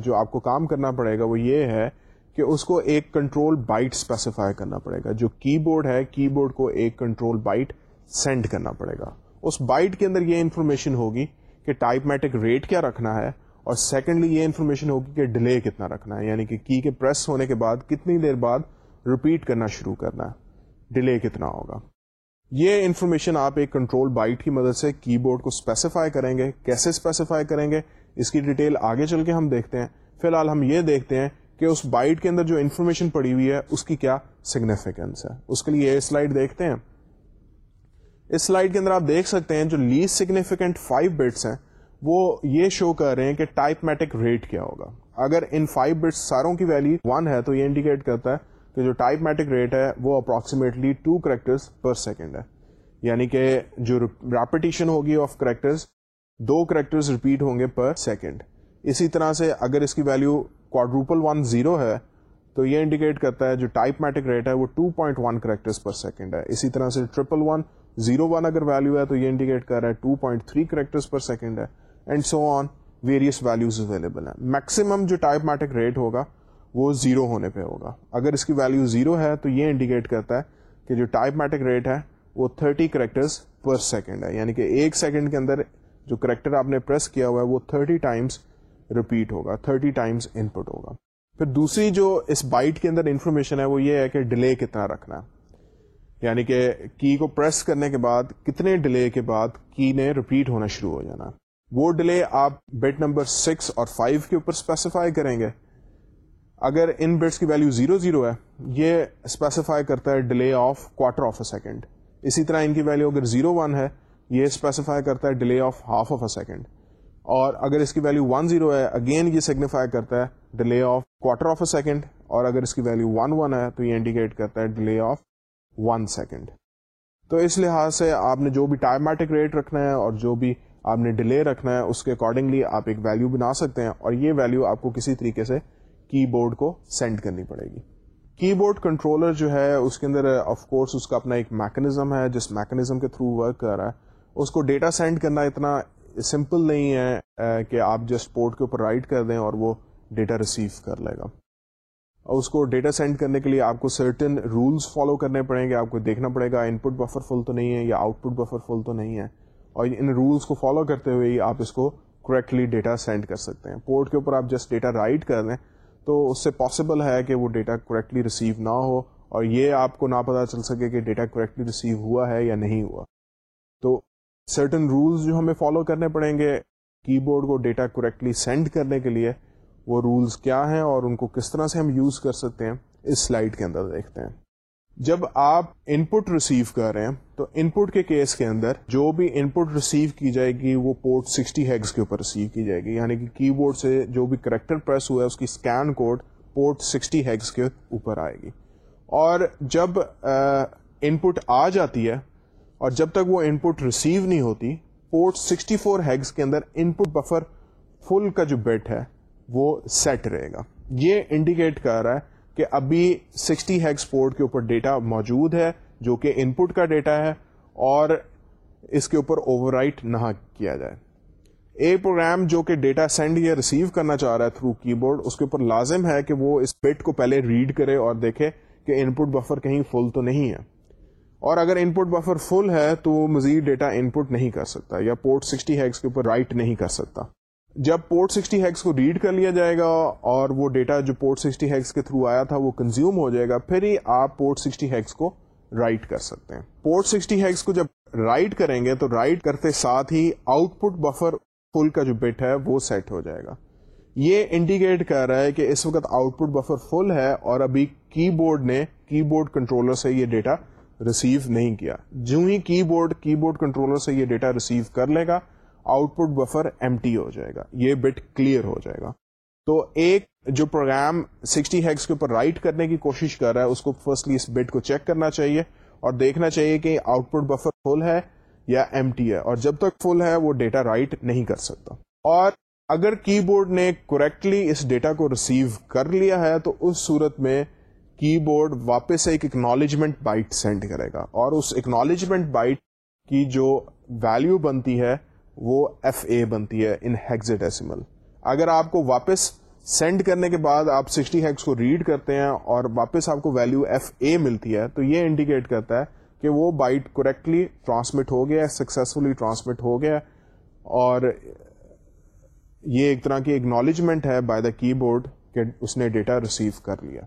جو آپ کو کام کرنا پڑے گا، وہ یہ ہے کہ اس کو ایک کنٹرول بائٹ اسپیسیفائی کرنا پڑے گا۔ جو کی بورڈ ہے کی بورڈ کو ایک کنٹرول بائٹ سینڈ کرنا پڑے گا۔ اس بائٹ کے اندر یہ انفارمیشن ہوگی کہ ٹائپ میٹک ریٹ کیا رکھنا ہے اور سیکنڈلی یہ انفارمیشن ہوگی کہ ڈیلے کتنا رکھنا ہے یعنی کہ کی کے پریس ہونے کے بعد کتنی دیر بعد ریپیٹ کرنا شروع کرنا ہے ڈیلے کتنا ہوگا۔ یہ انفارمیشن آپ ایک کنٹرول بائٹ کی مدد سے کی بورڈ کو اسپیسیفائی کریں گے۔ کیسے اسپیسیفائی کریں گے؟ اس کی ڈیٹیل آگے چل کے ہم دیکھتے ہیں۔ فی الحال ہم یہ دیکھتے ہیں کہ اس بائٹ کے اندر جو انفارمیشن پڑی ہوئی ہے، اس کی کیا سگنیفیکینس ہے۔ اس کے لیے یہ سلائڈ دیکھتے ہیں۔ اس سلائڈ کے اندر آپ دیکھ سکتے ہیں جو لیسٹ سگنیفیکینٹ فائیو بٹس ہیں، وہ یہ شو کر رہے ہیں کہ ٹائپ میٹک ریٹ کیا ہوگا۔ اگر ان فائیو بٹس ساروں کی ویلو ون ہے تو یہ انڈیکیٹ کرتا ہے کہ جو ٹائپ میٹک ریٹ ہے، وہ approximately two character per second ہے۔ یعنی کہ جو ریپیٹیشن ہوگی آف کریکٹر دو کریکٹر ریپیٹ ہوں گے پر سیکنڈ اسی طرح سے اگر اس کی ویلو کوڈروپل ون زیرو ہے، تو یہ انڈیکیٹ کرتا ہے جو ٹائپ میٹک ریٹ ہے، وہ 2.1 point one character per second ہے۔ اسی طرح سے ٹریپل ون زیرو ون اگر ویلو ہے تو یہ انڈیکیٹ کر رہا ہے 2.3 point three character per second ہے and so on various values available ہیں۔ میکسیمم جو ٹائپ میٹک ریٹ ہوگا وہ زیرو ہونے پہ ہوگا۔ اگر اس کی ویلو زیرو ہے تو یہ انڈیکیٹ کرتا ہے کہ جو ٹائپ میٹک ریٹ ہے وہ 30 کریکٹرز پر سیکنڈ ہے۔ یعنی کہ ایک سیکنڈ کے اندر جو کریکٹر آپ نے پریس کیا ہوا ہے وہ 30 ٹائمس ریپیٹ ہوگا 30 ٹائمس ان پٹ ہوگا۔ پھر دوسری جو اس بائٹ کے اندر انفارمیشن ہے وہ یہ ہے کہ ڈیلے کتنا رکھنا ہے۔ یعنی کہ کی کو پریس کرنے کے بعد، کتنے ڈیلے کے بعد کی نے ریپیٹ ہونا شروع ہو جانا۔ وہ ڈیلے آپ بٹ نمبر سکس اور فائیو کے اوپر اسپیسیفائی کریں گے۔ اگر ان بٹس کی ویلو زیرو زیرو ہے، یہ اسپیسیفائی کرتا ہے delay of quarter of a second اسی طرح ان کی ویلو اگر زیرو ون ہے، یہ اسپیسیفائی کرتا ہے delay of half of a second اور اگر اس کی ویلو ون زیرو ہے اگین یہ سیگنیفائی کرتا ہے delay of quarter of a second اور اگر اس کی ویلو ون ون ہے، تو یہ انڈیکیٹ کرتا ہے ڈیلے آف ون سیکنڈ تو اس لحاظ سے آپ نے جو بھی ٹائمیٹک ریٹ رکھنا ہے اور جو بھی آپ نے ڈیلے رکھنا ہے، اس کے اکارڈنگلی آپ ایک ویلو بنا سکتے ہیں اور یہ ویلو آپ کو کسی طریقے سے کی بورڈ کو سینڈ کرنی پڑے گی۔ کی بورڈ کنٹرولر جو ہے، اس کے اندر آف کورس اس کا اپنا ایک میکنزم ہے، جس میکنزم کے تھرو ورک کر رہا ہے۔ اس کو ڈیٹا سینڈ کرنا اتنا سمپل نہیں ہے کہ آپ جسٹ پورٹ کے اوپر رائٹ کر دیں اور وہ ڈیٹا ریسیو کر لے گا۔ اور اس کو ڈیٹا سینڈ کرنے کے لیے آپ کو سرٹن رولس فالو کرنے پڑیں گے، آپ کو دیکھنا پڑے گا ان پٹ بفر فل تو نہیں ہے یا آؤٹ پٹ بفر فل تو نہیں ہے۔ اور ان رولس کو فالو کرتے ہوئے ہی آپ اس کو کریکٹلی ڈیٹا سینڈ کر سکتے ہیں۔ پورٹ کے اوپر آپ جسٹ ڈیٹا رائٹ کر دیں تو اس سے پاسبل ہے کہ وہ ڈیٹا کریکٹلی ریسیو نہ ہو اور یہ آپ کو نہ پتا چل سکے کہ ڈیٹا کریکٹلی ریسیو ہوا ہے یا نہیں ہوا۔ تو سرٹن رولس جو ہمیں فالو کرنے پڑیں گے کی بورڈ کو ڈیٹا کریکٹلی سینڈ کرنے کے لیے وہ رولس کیا ہیں اور ان کو کس طرح سے ہم یوز کر سکتے ہیں، اس سلائڈ کے اندر دیکھتے ہیں۔ جب آپ ان پٹ ریسیو کر رہے ہیں، تو ان پٹ کے کیس کے اندر جو بھی ان پٹ ریسیو کی جائے گی، وہ پورٹ سکسٹی ہیگس کے اوپر ریسیو کی جائے گی۔ یعنی کہ کی بورڈ سے جو بھی کریکٹر پریس ہوا ہے، اس کی scan code port sixty hex کے اوپر آئے گی۔ اور جب ان پٹ آ جاتی ہے، اور جب تک وہ ان پٹ ریسیو نہیں ہوتی پورٹ سکسٹی فور ہیگس کے اندر ان پٹ بفر فل کا جو بیٹ ہے وہ سیٹ رہے گا۔ یہ انڈیکیٹ کر رہا ہے کہ ابھی سکسٹی ہیگس پورٹ کے اوپر ڈیٹا موجود ہے، جو کہ ان پٹ کا ڈیٹا ہے اور اس کے اوپر اوور رائٹ نہ کیا جائے۔ ایک پروگرام جو کہ ڈیٹا سینڈ یا ریسیو کرنا چاہ رہا ہے تھرو کی بورڈ اس کے اوپر لازم ہے کہ وہ اس بٹ کو پہلے ریڈ کرے اور دیکھے کہ ان پٹ بفر کہیں فل تو نہیں ہے۔ اور اگر ان پٹ بفر فل ہے تو وہ مزید ڈیٹا ان پٹ نہیں کر سکتا یا پورٹ سکسٹی ہیکس کے اوپر رائٹ نہیں کر سکتا۔ جب پورٹ سکسٹی ہیکس کو ریڈ کر لیا جائے گا اور وہ ڈیٹا جو پورٹ سکسٹی ہیکس کے تھرو آیا تھا وہ کنزیوم ہو جائے گا، پھر ہی آپ پورٹ سکسٹی ہیکس کو رائٹ کر سکتے ہیں۔ پورٹ سکسٹی ہیکس کو جب رائٹ کریں گے تو رائٹ کرتے ساتھ ہی آؤٹ پٹ بفر فل کا جو بٹ ہے وہ سیٹ ہو جائے گا۔ یہ انڈیکیٹ کر رہا ہے کہ اس وقت آؤٹ پٹ بفر فل ہے اور ابھی کی بورڈ نے کی بورڈ کنٹرولر سے یہ ڈیٹا ریسیو نہیں کیا۔ جو ہی کی بورڈ کی بورڈ کنٹرولر سے یہ ڈیٹا ریسیو کر لے گا output buffer empty ہو جائے گا، یہ بٹ کلیئر ہو جائے گا۔ تو ایک جو پروگرام سکسٹی ہیگس کے اوپر رائٹ کرنے کی کوشش کر رہا ہے، اس کو فرسٹلی اس بٹ کو چیک کرنا چاہیے اور دیکھنا چاہیے کہ آؤٹ پٹ بفر فل ہے یا ایم ٹی ہے۔ اور جب تک فل ہے، وہ ڈیٹا رائٹ نہیں کر سکتا۔ اور اگر کی بورڈ نے کریکٹلی اس ڈیٹا کو ریسیو کر لیا ہے، تو اس صورت میں کی بورڈ واپس ایک اکنالجمنٹ بائٹ سینڈ کرے گا۔ اور اس اکنالجمنٹ بائٹ کی جو ویلو بنتی ہے وہ ایف اے بنتی ہے ان ہیگزیڈیسیمل اگر آپ کو واپس سینڈ کرنے کے بعد آپ سکسٹی ہیگس کو ریڈ کرتے ہیں اور واپس آپ کو ویلو ایف اے ملتی ہے، تو یہ انڈیکیٹ کرتا ہے کہ وہ بائٹ کریکٹلی ٹرانسمٹ ہو گیا سکسیسفلی ٹرانسمٹ ہو گیا اور یہ ایک طرح کی اکنالجمنٹ ہے بائی دا کی بورڈ کہ اس نے ڈیٹا ریسیو کر لیا۔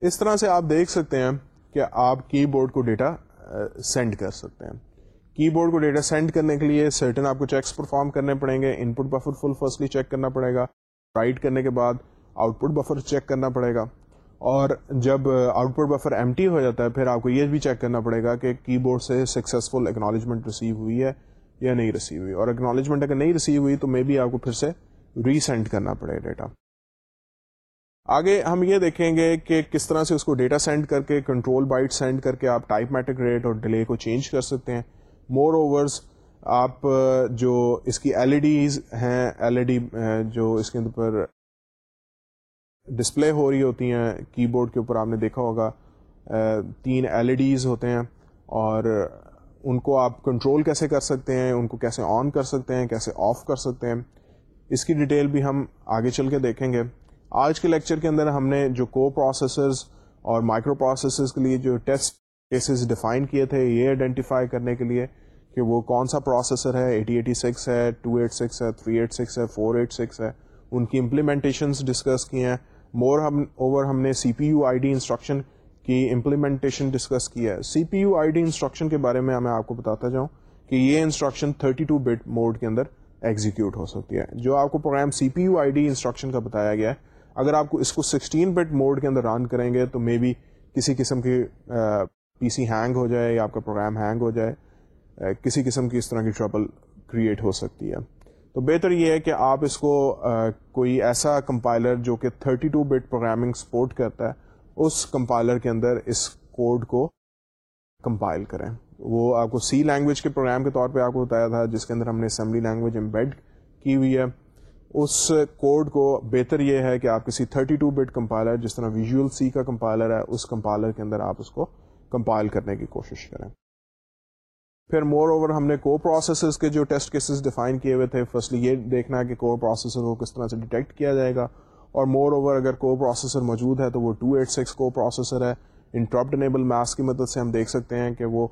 اس طرح سے آپ دیکھ سکتے ہیں کہ آپ کی بورڈ کو ڈیٹا سینڈ uh, کر سکتے ہیں۔ کی بورڈ کو ڈیٹا سینڈ کرنے کے لیے سرٹن آپ کو چیکس پرفارم کرنے پڑیں گے input buffer full firstly check کرنا پڑے گا رائٹ کرنے کے بعد آؤٹ پٹ بفر چیک کرنا پڑے گا۔ اور جب output buffer empty ہو جاتا ہے، پھر آپ کو یہ بھی چیک کرنا پڑے گا کہ کی بورڈ سے سکسیزفل اکنالجمنٹ ریسیو ہوئی ہے یا نہیں ریسیو ہوئی۔ اور اکنالجمنٹ اگر نہیں ریسیو ہوئی، تو مے بھی آپ کو پھر سے ریسینڈ کرنا پڑے ڈیٹا آگے ہم یہ دیکھیں گے کہ کس طرح سے اس کو ڈیٹا سینڈ کر کے کنٹرول بائٹ سینڈ کر کے آپ ٹائپ میٹک ریٹ اور ڈیلے کو چینج کر سکتے ہیں۔ مور اوورز آپ جو اس کی L E Ds L E D D جو اس کے اندر ڈسپلے ہو رہی ہوتی ہیں کی بورڈ کے اوپر آپ نے دیکھا ہوگا تین ایل ای ڈیز ہوتے ہیں، اور ان کو آپ کنٹرول کیسے کر سکتے ہیں، ان کو کیسے آن کر سکتے ہیں، کیسے آف کر سکتے ہیں، اس کی ڈیٹیل بھی ہم آگے چل کے دیکھیں گے۔ آج کے لیکچر کے اندر ہم نے جو کو پروسیسرز اور مائکرو پروسیسرز کے لیے جو ٹیسٹ کیسز ڈیفائن کیے تھے، یہ آئیڈینٹیفائی کرنے کے لیے کہ وہ کون سا پروسیسر ہے؟ ایٹی ایٹی سکس ہے ٹو ایٹ سکس ہے تھری ایٹ سکس ہے فور ایٹ سکس ہے۔ ان کی امپلیمنٹیشنس ڈسکس کی ہیں۔ مور ہم اوور ہم نے C P U I D instruction کی امپلیمنٹیشن ڈسکس کی ہے۔ C P U I D instruction کے بارے میں میں آپ کو بتاتا جاؤں کہ یہ انسٹرکشن 32 بٹ موڈ کے اندر ایگزیکیوٹ ہو سکتی ہے۔ جو آپ کو program C P U I D instruction کا بتایا گیا ہے۔ اگر آپ کو اس کو سکسٹین بٹ موڈ کے اندر رن کریں گے تو مے بی کسی قسم کی پی سی ہینگ ہو جائے یا آپ کا پروگرام ہینگ ہو جائے۔ کسی قسم کی اس طرح کی ٹربل کریٹ ہو سکتی ہے۔ تو بہتر یہ ہے کہ آپ اس کو کوئی ایسا کمپائلر جو کہ 32 بٹ پروگرامنگ سپورٹ کرتا ہے، اس کمپائلر کے اندر اس کوڈ کو کمپائل کریں۔ وہ آپ کو سی لینگویج کے پروگرام کے طور پہ آپ کو بتایا تھا، جس کے اندر ہم نے اسمبلی لینگویج امبیڈ کی ہوئی ہے۔ اس کوڈ کو بہتر یہ ہے کہ آپ کسی 32 بٹ کمپائلر جس طرح ویژول سی کا کمپائلر ہے، اس کمپائلر کے اندر آپ اس کو کمپائل کرنے کی کوشش کریں۔ پھر مور اوور ہم نے کو پروسیسرز کے جو ٹیسٹ کیسز ڈیفائن کیے ہوئے تھے فرسٹلی یہ دیکھنا ہے کہ کو پروسیسر کو کس طرح سے ڈیٹیکٹ کیا جائے گا اور مور اوور اگر کو پروسیسر موجود ہے تو وہ 286 ایٹ سکس کو پروسیسر ہے۔ انٹرپٹ انیبل میس کی مدد سے ہم دیکھ سکتے ہیں کہ وہ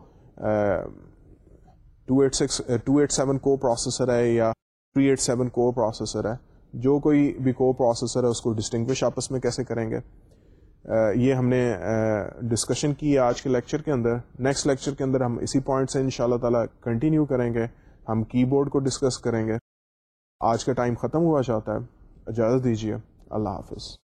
two eight six two eight seven کو پروسیسر ہے یا تھری ایٹ سیون کو پروسیسر ہے۔ جو کوئی بھی کو پروسیسر ہے اس کو ڈسٹنگوش آپس میں کیسے کریں گے؟ یہ ہم نے ڈسکشن کی آج کے لیکچر کے اندر۔ نیکسٹ لیکچر کے اندر ہم اسی پوائنٹ سے ان شاء اللہ تعالیٰ کنٹینیو کریں گے۔ ہم کی بورڈ کو ڈسکس کریں گے۔ آج کا ٹائم ختم ہوا چاہتا ہے۔ اجازت دیجیے۔ اللہ حافظ۔